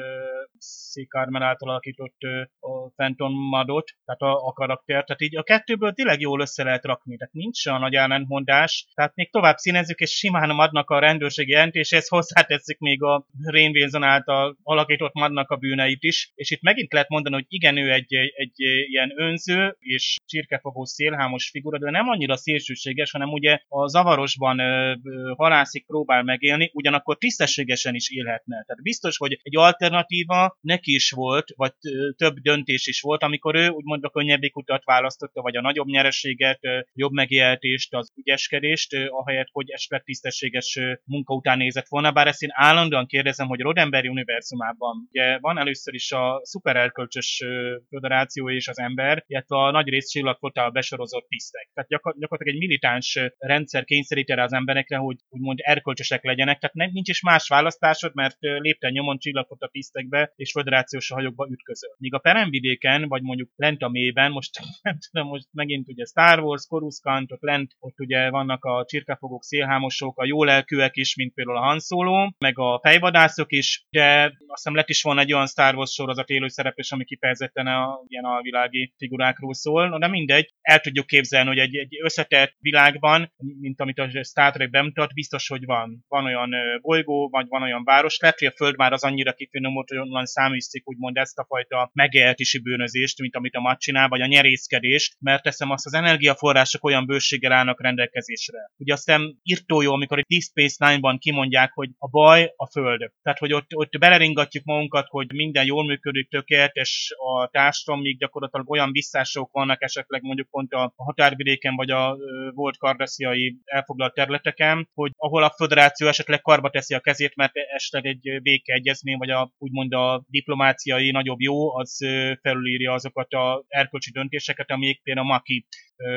C. Carmen által alakított a Phantom Madot, tehát a, a karakter. Tehát így a kettőből tényleg jól össze lehet rakni, tehát nincs a nagy ellentmondás. Tehát még tovább színezzük, és simán Madnak a rendőrségi jelentéshez hozzátetszik még a Rain Wilson által alakított Madnak a bűneit is. És itt megint lehet mondani, hogy igen, ő egy, egy, egy ilyen önző és csirkefogó szélhámos figura, de nem annyira szélsőséges, hanem ugye a zavarosban ö, ö, halászik, próbál megélni, ugyanakkor tisztességesen is élhetne. Tehát biztos, hogy egy alternatíva neki is volt, vagy több döntés is volt, amikor ő úgymond a könnyebbik utat választotta, vagy a nagyobb nyereséget, jobb megélhetést, az ügyeskedést, ahelyett, hogy esetleg tisztességes munka után nézett volna. Bár ezt én állandóan kérdezem, hogy Rodemberi univerzumában ugye van először is a szuperelkölcsös föderáció és az ember, illetve a nagy rész csillagfotál besorozott tisztek. Tehát gyakorlatilag egy militáns rendszer kényszerít erre az emberekre, hogy úgymond erkölcsösek legyenek. Tehát nem, nincs is más választásod, mert lépten nyomon csillagfota tisztekbe és föderációs hajókba ütközöl. Míg a peremvidéken, vagy mondjuk lent a mélyben, most nem tudom, most megint ugye Star Wars, Coruscant, ott lent, ott ugye vannak a csirkefogók, szélhámosok, a jó lelkűek is, mint például a Han Solo, meg a fejvadászok is, de azt hiszem lett is volna egy olyan Star Wars sorozat élőszereplés, ami kifejezetten a ilyen alvilági figurákról szól, de mindegy, el tudjuk képzelni, hogy egy, egy összetett világban, mint amit a Star Trek bemutat, biztos, hogy van. Van olyan bolygó, vagy van olyan város, lehet, hogy a Föld már az annyira kifinomult, hogy onnan száműzték úgymond ezt a fajta megélhetési bűnözést, mint amit a mat csinál, vagy a nyerészkedést, mert teszem azt az energiaforrások olyan bőséggel állnak rendelkezésre. Ugye aztán írtó jó, amikor egy Deep Space Nine-ban kimondják, hogy a baj a Föld. Tehát, hogy ott, ott beleringatjuk magunkat, hogy minden jól működik, tökéletes a társadalom, míg gyakorlatilag olyan visszások vannak esetleg mondjuk pont a határvidéken, vagy a volt kardasziai elfoglalt területeken, hogy ahol a föderáció esetleg karba teszi a kezét, mert esetleg egy békeegyezmény, vagy a, úgymond a diplomáciai nagyobb jó, az felülírja azokat a erkölcsi döntéseket, amik például a Maki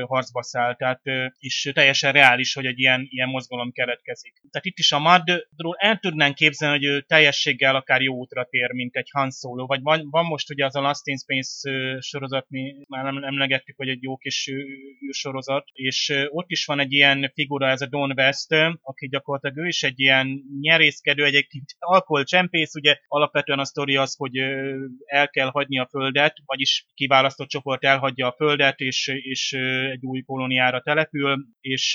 harcba száll, tehát is teljesen reális, hogy egy ilyen, ilyen mozgalom keletkezik. Tehát itt is a Madról el tudnánk képzelni, hogy ő teljességgel akár jó útra tér, mint egy Han Solo, vagy van, van most ugye az a Last in Space sorozat, mi már nem emlegettük, hogy egy jó kis sorozat, és ott is van egy ilyen figura, ez a Don West, aki gyakorlatilag ő is egy ilyen nyerészkedő, egyébként alkoholcsempész, ugye alapvetően a sztori az, hogy el kell hagyni a földet, vagyis kiválasztott csoport elhagyja a földet, és, és egy új kolóniára települ, és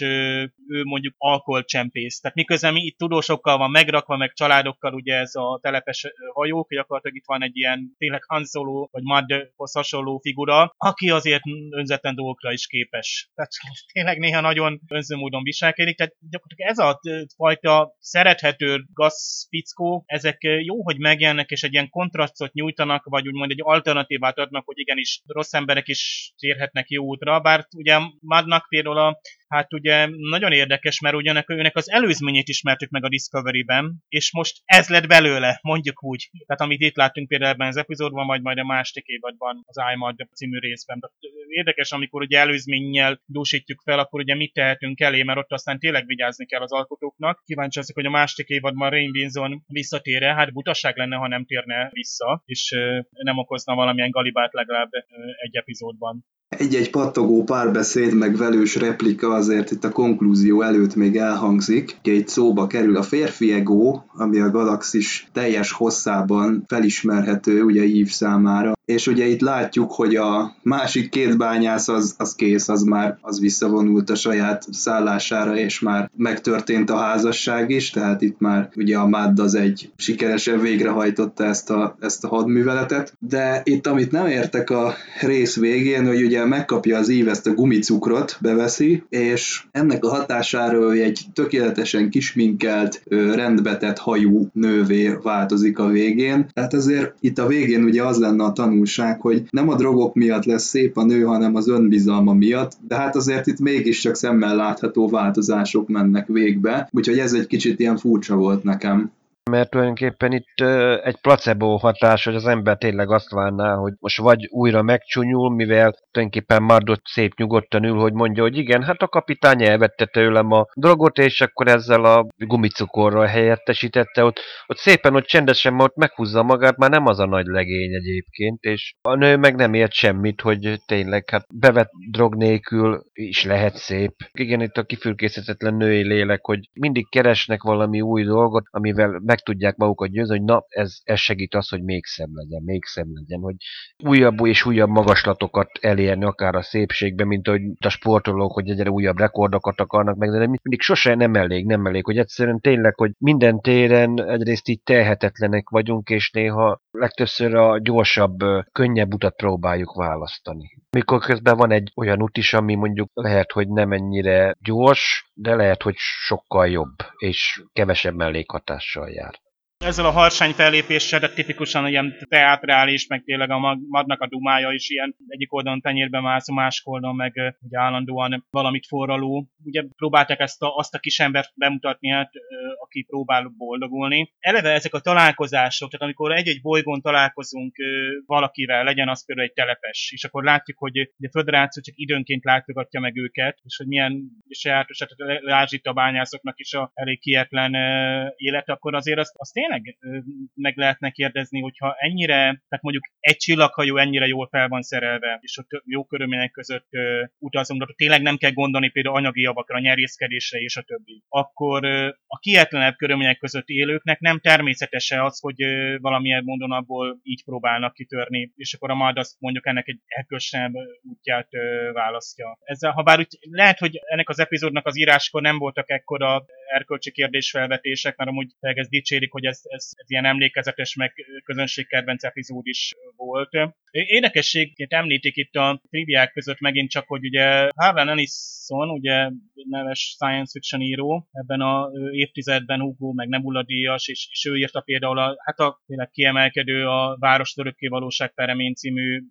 ő mondjuk alkoholcsempész. Tehát miközben itt tudósokkal van megrakva, meg családokkal ugye ez a telepes hajók, gyakorlatilag itt van egy ilyen tényleg Han Solo, vagy Madhoz hasonló figura, aki azért önzetlen dolgokra is képes. Tehát tényleg néha nagyon önző módon viselkedik. Tehát gyakorlatilag ez a fajta szerethető gazfickó, ezek jó, hogy megjelennek, és egy ilyen kontrasztot nyújtanak, vagy úgymond egy alternatívát adnak, hogy igenis rossz emberek is térhetnek jó útra, bár ugye Madnak például a hát ugye nagyon érdekes, mert ugyanek őnek az előzményét ismertük meg a Discovery-ben, és most ez lett belőle, mondjuk úgy. Tehát amit itt láttunk például ebben az epizódban, vagy majd a másik évadban, az iMod című részben. Tehát érdekes, amikor ugye előzménnyel dúsítjuk fel, akkor ugye mit tehetünk elé, mert ott aztán tényleg vigyázni kell az alkotóknak. Kíváncsi ezek, hogy a másik évadban Rain Binson visszatére, hát butaság lenne, ha nem térne vissza, és nem okozna valamilyen galibát legalább egy epizódban. Egy-egy pattogó párbeszéd, meg velős replika azért itt a konklúzió előtt még elhangzik. Itt szóba kerül a férfi ego, ami a galaxis teljes hosszában felismerhető ugye Eve számára, és ugye itt látjuk, hogy a másik két bányász az, az kész, az már az visszavonult a saját szállására, és már megtörtént a házasság is, tehát itt már ugye a Mad az egy sikeresen végrehajtotta ezt a, ezt a hadműveletet, de itt amit nem értek a rész végén, hogy ugye megkapja az ív ezt a gumicukrot, beveszi, és ennek a hatására egy tökéletesen kisminkelt, rendbetett hajú nővé változik a végén. Tehát azért itt a végén ugye az lenne a tanulság, hogy nem a drogok miatt lesz szép a nő, hanem az önbizalma miatt, de hát azért itt mégiscsak szemmel látható változások mennek végbe, úgyhogy ez egy kicsit ilyen furcsa volt nekem mert tulajdonképpen itt uh, egy placebo hatás, hogy az ember tényleg azt várná, hogy most vagy újra megcsúnyul, mivel tulajdonképpen Mardot szép nyugodtan ül, hogy mondja, hogy igen, hát a kapitány elvette tőlem a drogot, és akkor ezzel a gumicukorral helyettesítette, ott, ott szépen, ott csendesen ott meghúzza magát, már nem az a nagy legény egyébként, és a nő meg nem ért semmit, hogy tényleg hát bevett drog nélkül is lehet szép. Igen, itt a kifürkészhetetlen női lélek, hogy mindig keresnek valami új dolgot, amivel meg tudják magukat győzni, hogy na, ez, ez segít az, hogy még szebb legyen, még szebb legyen, hogy újabb és újabb magaslatokat elérni akár a szépségben, mint hogy a sportolók, hogy egyre újabb rekordokat akarnak meg, de mindig sose nem elég, nem elég, hogy egyszerűen tényleg, hogy minden téren egyrészt így tehetetlenek vagyunk, és néha legtöbbször a gyorsabb, könnyebb utat próbáljuk választani. Mikor közben van egy olyan út is, ami mondjuk lehet, hogy nem ennyire gyors, de lehet, hogy sokkal jobb, és kevesebb mellékhatással jár ezzel a harsány fellépéssel, de tipikusan ilyen teátrális, meg tényleg a madnak a dumája is ilyen egyik oldalon tenyérbe mászó, másik oldalon meg ugye állandóan valamit forraló. Ugye próbálták ezt a, azt a kis embert bemutatni, hát, aki próbál boldogulni. Eleve ezek a találkozások, tehát amikor egy-egy bolygón találkozunk valakivel, legyen az például egy telepes, és akkor látjuk, hogy a föderáció csak időnként látogatja meg őket, és hogy milyen sajátos, tehát a bányászoknak is a elég kietlen élet, akkor azért azt, azt tényleg tényleg meg lehetne kérdezni, hogyha ennyire, tehát mondjuk egy csillaghajó ennyire jól fel van szerelve, és ott jó körülmények között utazunk, de tényleg nem kell gondolni például anyagi javakra, nyerészkedésre és a többi. Akkor a kietlenebb körülmények között élőknek nem természetese az, hogy valamilyen módon abból így próbálnak kitörni, és akkor a majd azt mondjuk ennek egy erkölcsebb útját választja. Ezzel, ha bár úgy lehet, hogy ennek az epizódnak az íráskor nem voltak ekkora erkölcsi kérdésfelvetések, mert amúgy ez dicsérik, hogy ez, ez, ez ilyen emlékezetes, meg közönségkedvenc epizód is volt. Érdekességként említik itt a triviák között megint csak, hogy ugye Harlan Ellison, ugye neves science fiction író, ebben a évtizedben Hugo, meg Nebula díjas, és, és ő írta például a, hát a tényleg kiemelkedő a Város Örökké Valóság Peremén című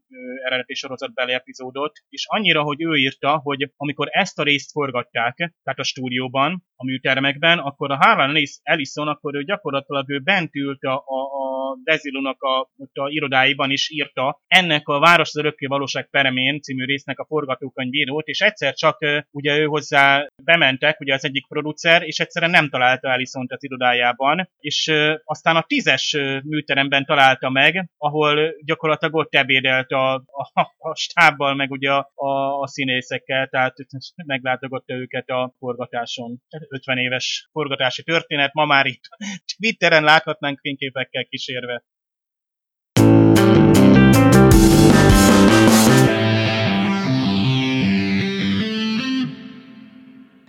eredeti sorozatbeli epizódot, és annyira, hogy ő írta, hogy amikor ezt a részt forgatták, tehát a stúdióban, a műtermekben, akkor a Harlan Ellison, akkor ő gyakorlatilag ő bent ült a, a, a Desilunak a, a irodáiban is írta ennek a Város az Örökké Valóság Peremén című résznek a forgatókönyvírót, és egyszer csak ugye ő hozzá bementek, ugye az egyik producer, és egyszerűen nem találta ellison az irodájában, és aztán a tízes műteremben találta meg, ahol gyakorlatilag ott ebédelt a, a, a stábbal, meg ugye a, a színészekkel, tehát meglátogatta őket a forgatáson. 50 éves forgatási történet, ma már itt Twitteren láthatnánk fényképekkel kísérve.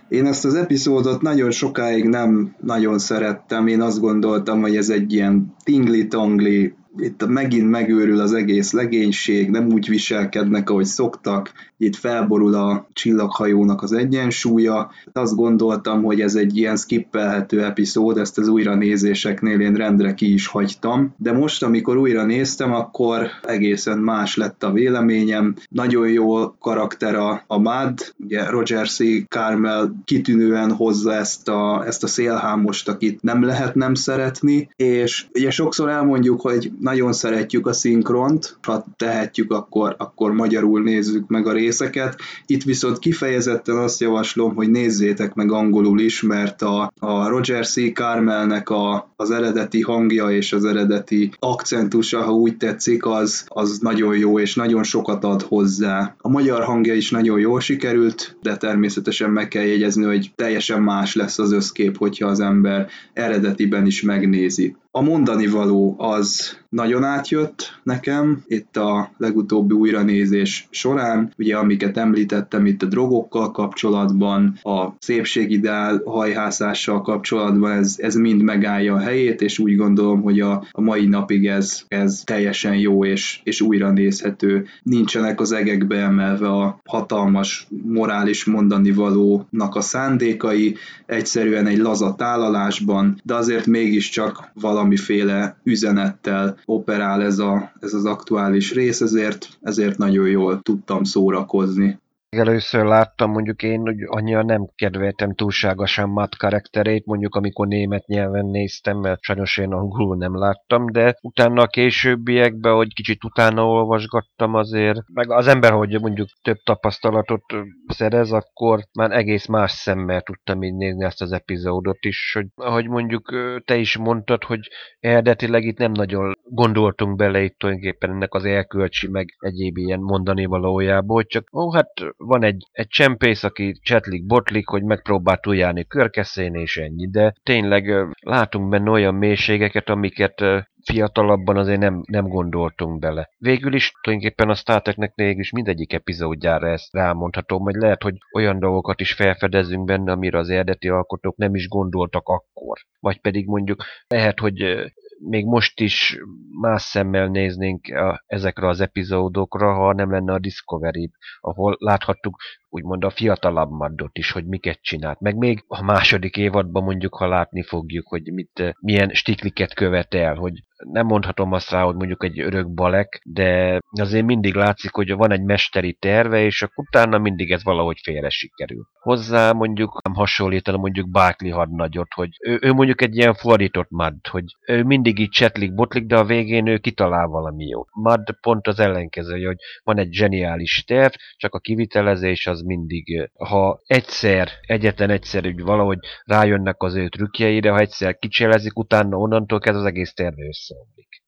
Én ezt az epizódot nagyon sokáig nem nagyon szerettem, én azt gondoltam, hogy ez egy ilyen tingli-tongli itt megint megőrül az egész legénység, nem úgy viselkednek, ahogy szoktak, itt felborul a csillaghajónak az egyensúlya. Azt gondoltam, hogy ez egy ilyen skippelhető epizód, ezt az újra nézéseknél én rendre ki is hagytam, de most, amikor újra néztem, akkor egészen más lett a véleményem. Nagyon jó karakter a, a Mad, ugye Roger C. Carmel kitűnően hozza ezt a, ezt a szélhámost, akit nem lehet nem szeretni, és ugye sokszor elmondjuk, hogy nagyon szeretjük a szinkront, ha tehetjük, akkor, akkor magyarul nézzük meg a részeket. Itt viszont kifejezetten azt javaslom, hogy nézzétek meg angolul is, mert a, a Roger C. Carmelnek a, az eredeti hangja és az eredeti akcentusa, ha úgy tetszik, az, az nagyon jó, és nagyon sokat ad hozzá. A magyar hangja is nagyon jól sikerült, de természetesen meg kell jegyezni, hogy teljesen más lesz az összkép, hogyha az ember eredetiben is megnézi. A mondani való az nagyon átjött nekem itt a legutóbbi újranézés során, ugye amiket említettem itt a drogokkal kapcsolatban, a szépségideál hajhászással kapcsolatban, ez, ez mind megállja a helyét, és úgy gondolom, hogy a, a mai napig ez, ez teljesen jó és, és újra nézhető. Nincsenek az egekbe emelve a hatalmas morális mondani valónak a szándékai, egyszerűen egy laza tálalásban, de azért mégiscsak valamiféle üzenettel operál ez, a, ez az aktuális rész, ezért, ezért nagyon jól tudtam szórakozni. Először láttam, mondjuk én, hogy annyira nem kedveltem túlságosan Matt karakterét, mondjuk amikor német nyelven néztem, mert sajnos én angolul nem láttam, de utána a későbbiekben, hogy kicsit utána olvasgattam azért, meg az ember, hogy mondjuk több tapasztalatot szerez, akkor már egész más szemmel tudtam így nézni ezt az epizódot is, hogy ahogy mondjuk te is mondtad, hogy eredetileg itt nem nagyon gondoltunk bele itt tulajdonképpen ennek az elkölcsi, meg egyéb ilyen mondani valójából, csak ó, hát van egy, egy csempész, aki csetlik, botlik, hogy megpróbál túljárni körkeszén és ennyi, de tényleg látunk benne olyan mélységeket, amiket fiatalabban azért nem, nem gondoltunk bele. Végül is tulajdonképpen a Star Treknek is mindegyik epizódjára ezt rámondhatom, hogy lehet, hogy olyan dolgokat is felfedezünk benne, amire az eredeti alkotók nem is gondoltak akkor. Vagy pedig mondjuk lehet, hogy még most is más szemmel néznénk a, ezekre az epizódokra, ha nem lenne a Discovery, ahol láthattuk úgymond a fiatalabb Maddot is, hogy miket csinált. Meg még a második évadban mondjuk, ha látni fogjuk, hogy mit, milyen stikliket követel, hogy nem mondhatom azt rá, hogy mondjuk egy örök balek, de azért mindig látszik, hogy van egy mesteri terve, és akkor utána mindig ez valahogy félre sikerül. Hozzá mondjuk nem hasonlítanom mondjuk Barkley hadnagyot, hogy ő, ő mondjuk egy ilyen fordított Mad, hogy ő mindig így csetlik, botlik, de a végén ő kitalál valami jót. Mad pont az ellenkező, hogy van egy zseniális terv, csak a kivitelezés az mindig, ha egyszer, egyetlen egyszer úgy valahogy rájönnek az ő trükkjeire, ha egyszer kicselezik, utána onnantól kezdve az egész terve összeomlik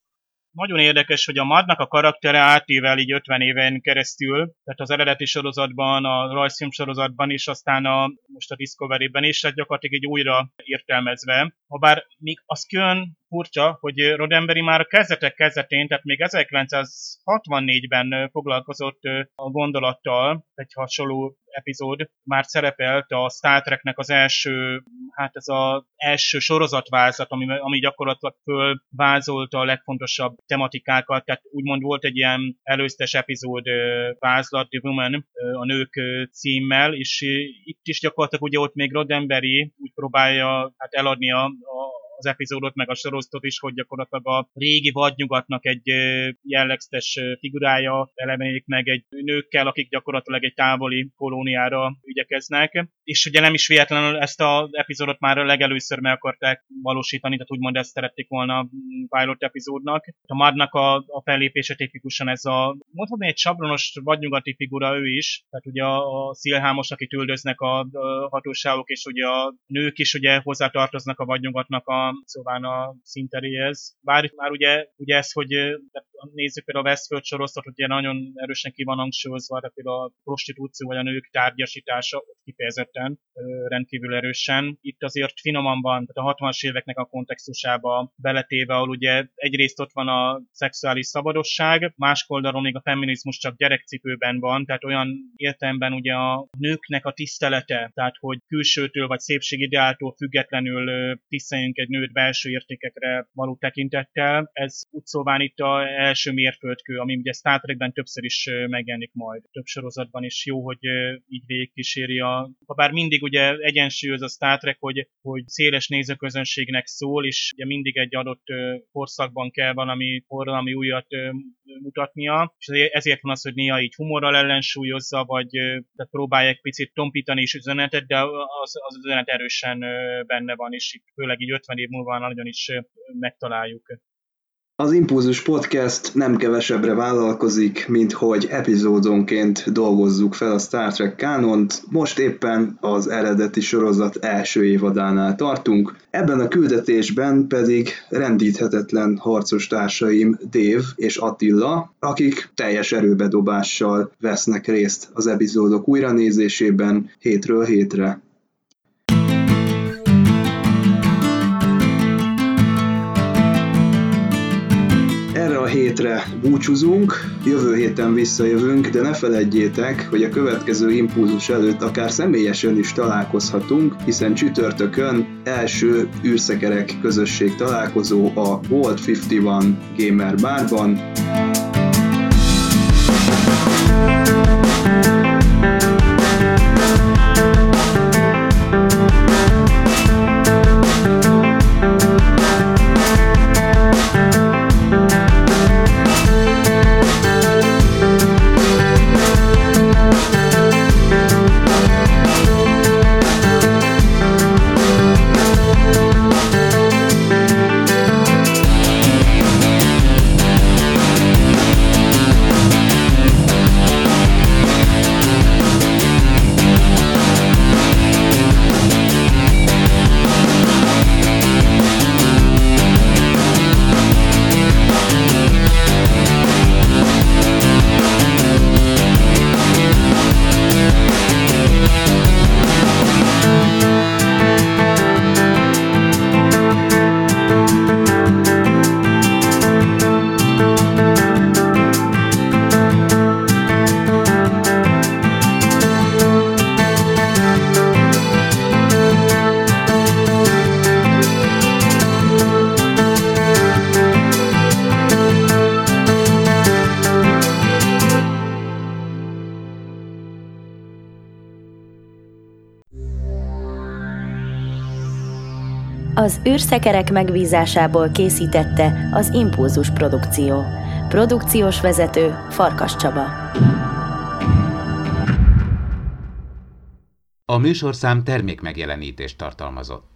nagyon érdekes, hogy a Madnak a karaktere átével így 50 éven keresztül, tehát az eredeti sorozatban, a rajzfilm sorozatban is, aztán a, most a Discovery-ben is, tehát gyakorlatilag egy újra értelmezve. Habár még az külön furcsa, hogy Roddenberry már a kezdetek kezdetén, tehát még 1964-ben foglalkozott a gondolattal, egy hasonló epizód már szerepelt a Star Treknek az első, hát ez az első sorozatvázat, ami, ami gyakorlatilag fölvázolta a legfontosabb tematikákat, tehát úgymond volt egy ilyen előztes epizód vázlat, The Woman, a nők címmel, és itt is gyakorlatilag ugye ott még Roddenberry úgy próbálja hát eladni a, a az epizódot, meg a sorozatot is, hogy gyakorlatilag a régi vadnyugatnak egy jellegzetes figurája elemeik meg egy nőkkel, akik gyakorlatilag egy távoli kolóniára ügyekeznek. És ugye nem is véletlenül ezt az epizódot már legelőször meg akarták valósítani, tehát úgymond ezt szerették volna a pilot epizódnak. A Madnak a, a fellépése tipikusan ez a, mondhatni egy sablonos vadnyugati figura ő is, tehát ugye a, a szilhámos, akit üldöznek a, a hatóságok, és ugye a nők is ugye hozzátartoznak a vadnyugatnak a szóval a szinteréhez. Bár már ugye, ugye ez, hogy nézzük például a Westworld sorosztot, ugye nagyon erősen ki van hangsúlyozva, de például a prostitúció vagy a nők tárgyasítása ott kifejezetten rendkívül erősen. Itt azért finoman van, tehát a 60-as éveknek a kontextusába beletéve, ahol ugye egyrészt ott van a szexuális szabadosság, más oldalon még a feminizmus csak gyerekcipőben van, tehát olyan értelemben ugye a nőknek a tisztelete, tehát hogy külsőtől vagy szépségideáltól függetlenül tiszteljünk egy nőt belső értékekre való tekintettel. Ez úgy szóván itt a első mérföldkő, ami ugye Star Trekben többször is megjelenik majd, több sorozatban is jó, hogy így végigkíséri a... Bár mindig ugye egyensúlyoz a Star Trek, hogy, hogy széles nézőközönségnek szól, és ugye mindig egy adott korszakban kell valami, valami újat mutatnia, és ezért van az, hogy néha így humorral ellensúlyozza, vagy tehát próbálják picit tompítani is üzenetet, de az, az üzenet erősen benne van, és itt főleg így 50 év múlva nagyon is megtaláljuk. Az Impulzus Podcast nem kevesebbre vállalkozik, mint hogy epizódonként dolgozzuk fel a Star Trek kánont. Most éppen az eredeti sorozat első évadánál tartunk. Ebben a küldetésben pedig rendíthetetlen harcos társaim Dév és Attila, akik teljes erőbedobással vesznek részt az epizódok újranézésében hétről hétre. A hétre búcsúzunk, jövő héten visszajövünk, de ne feledjétek, hogy a következő impulzus előtt akár személyesen is találkozhatunk, hiszen csütörtökön első űrszekerek közösség találkozó a World 51 Gamer Barban. Az űrszekerek megbízásából készítette az Impulzus Produkció. Produkciós vezető Farkas Csaba. A műsorszám termékmegjelenítést tartalmazott.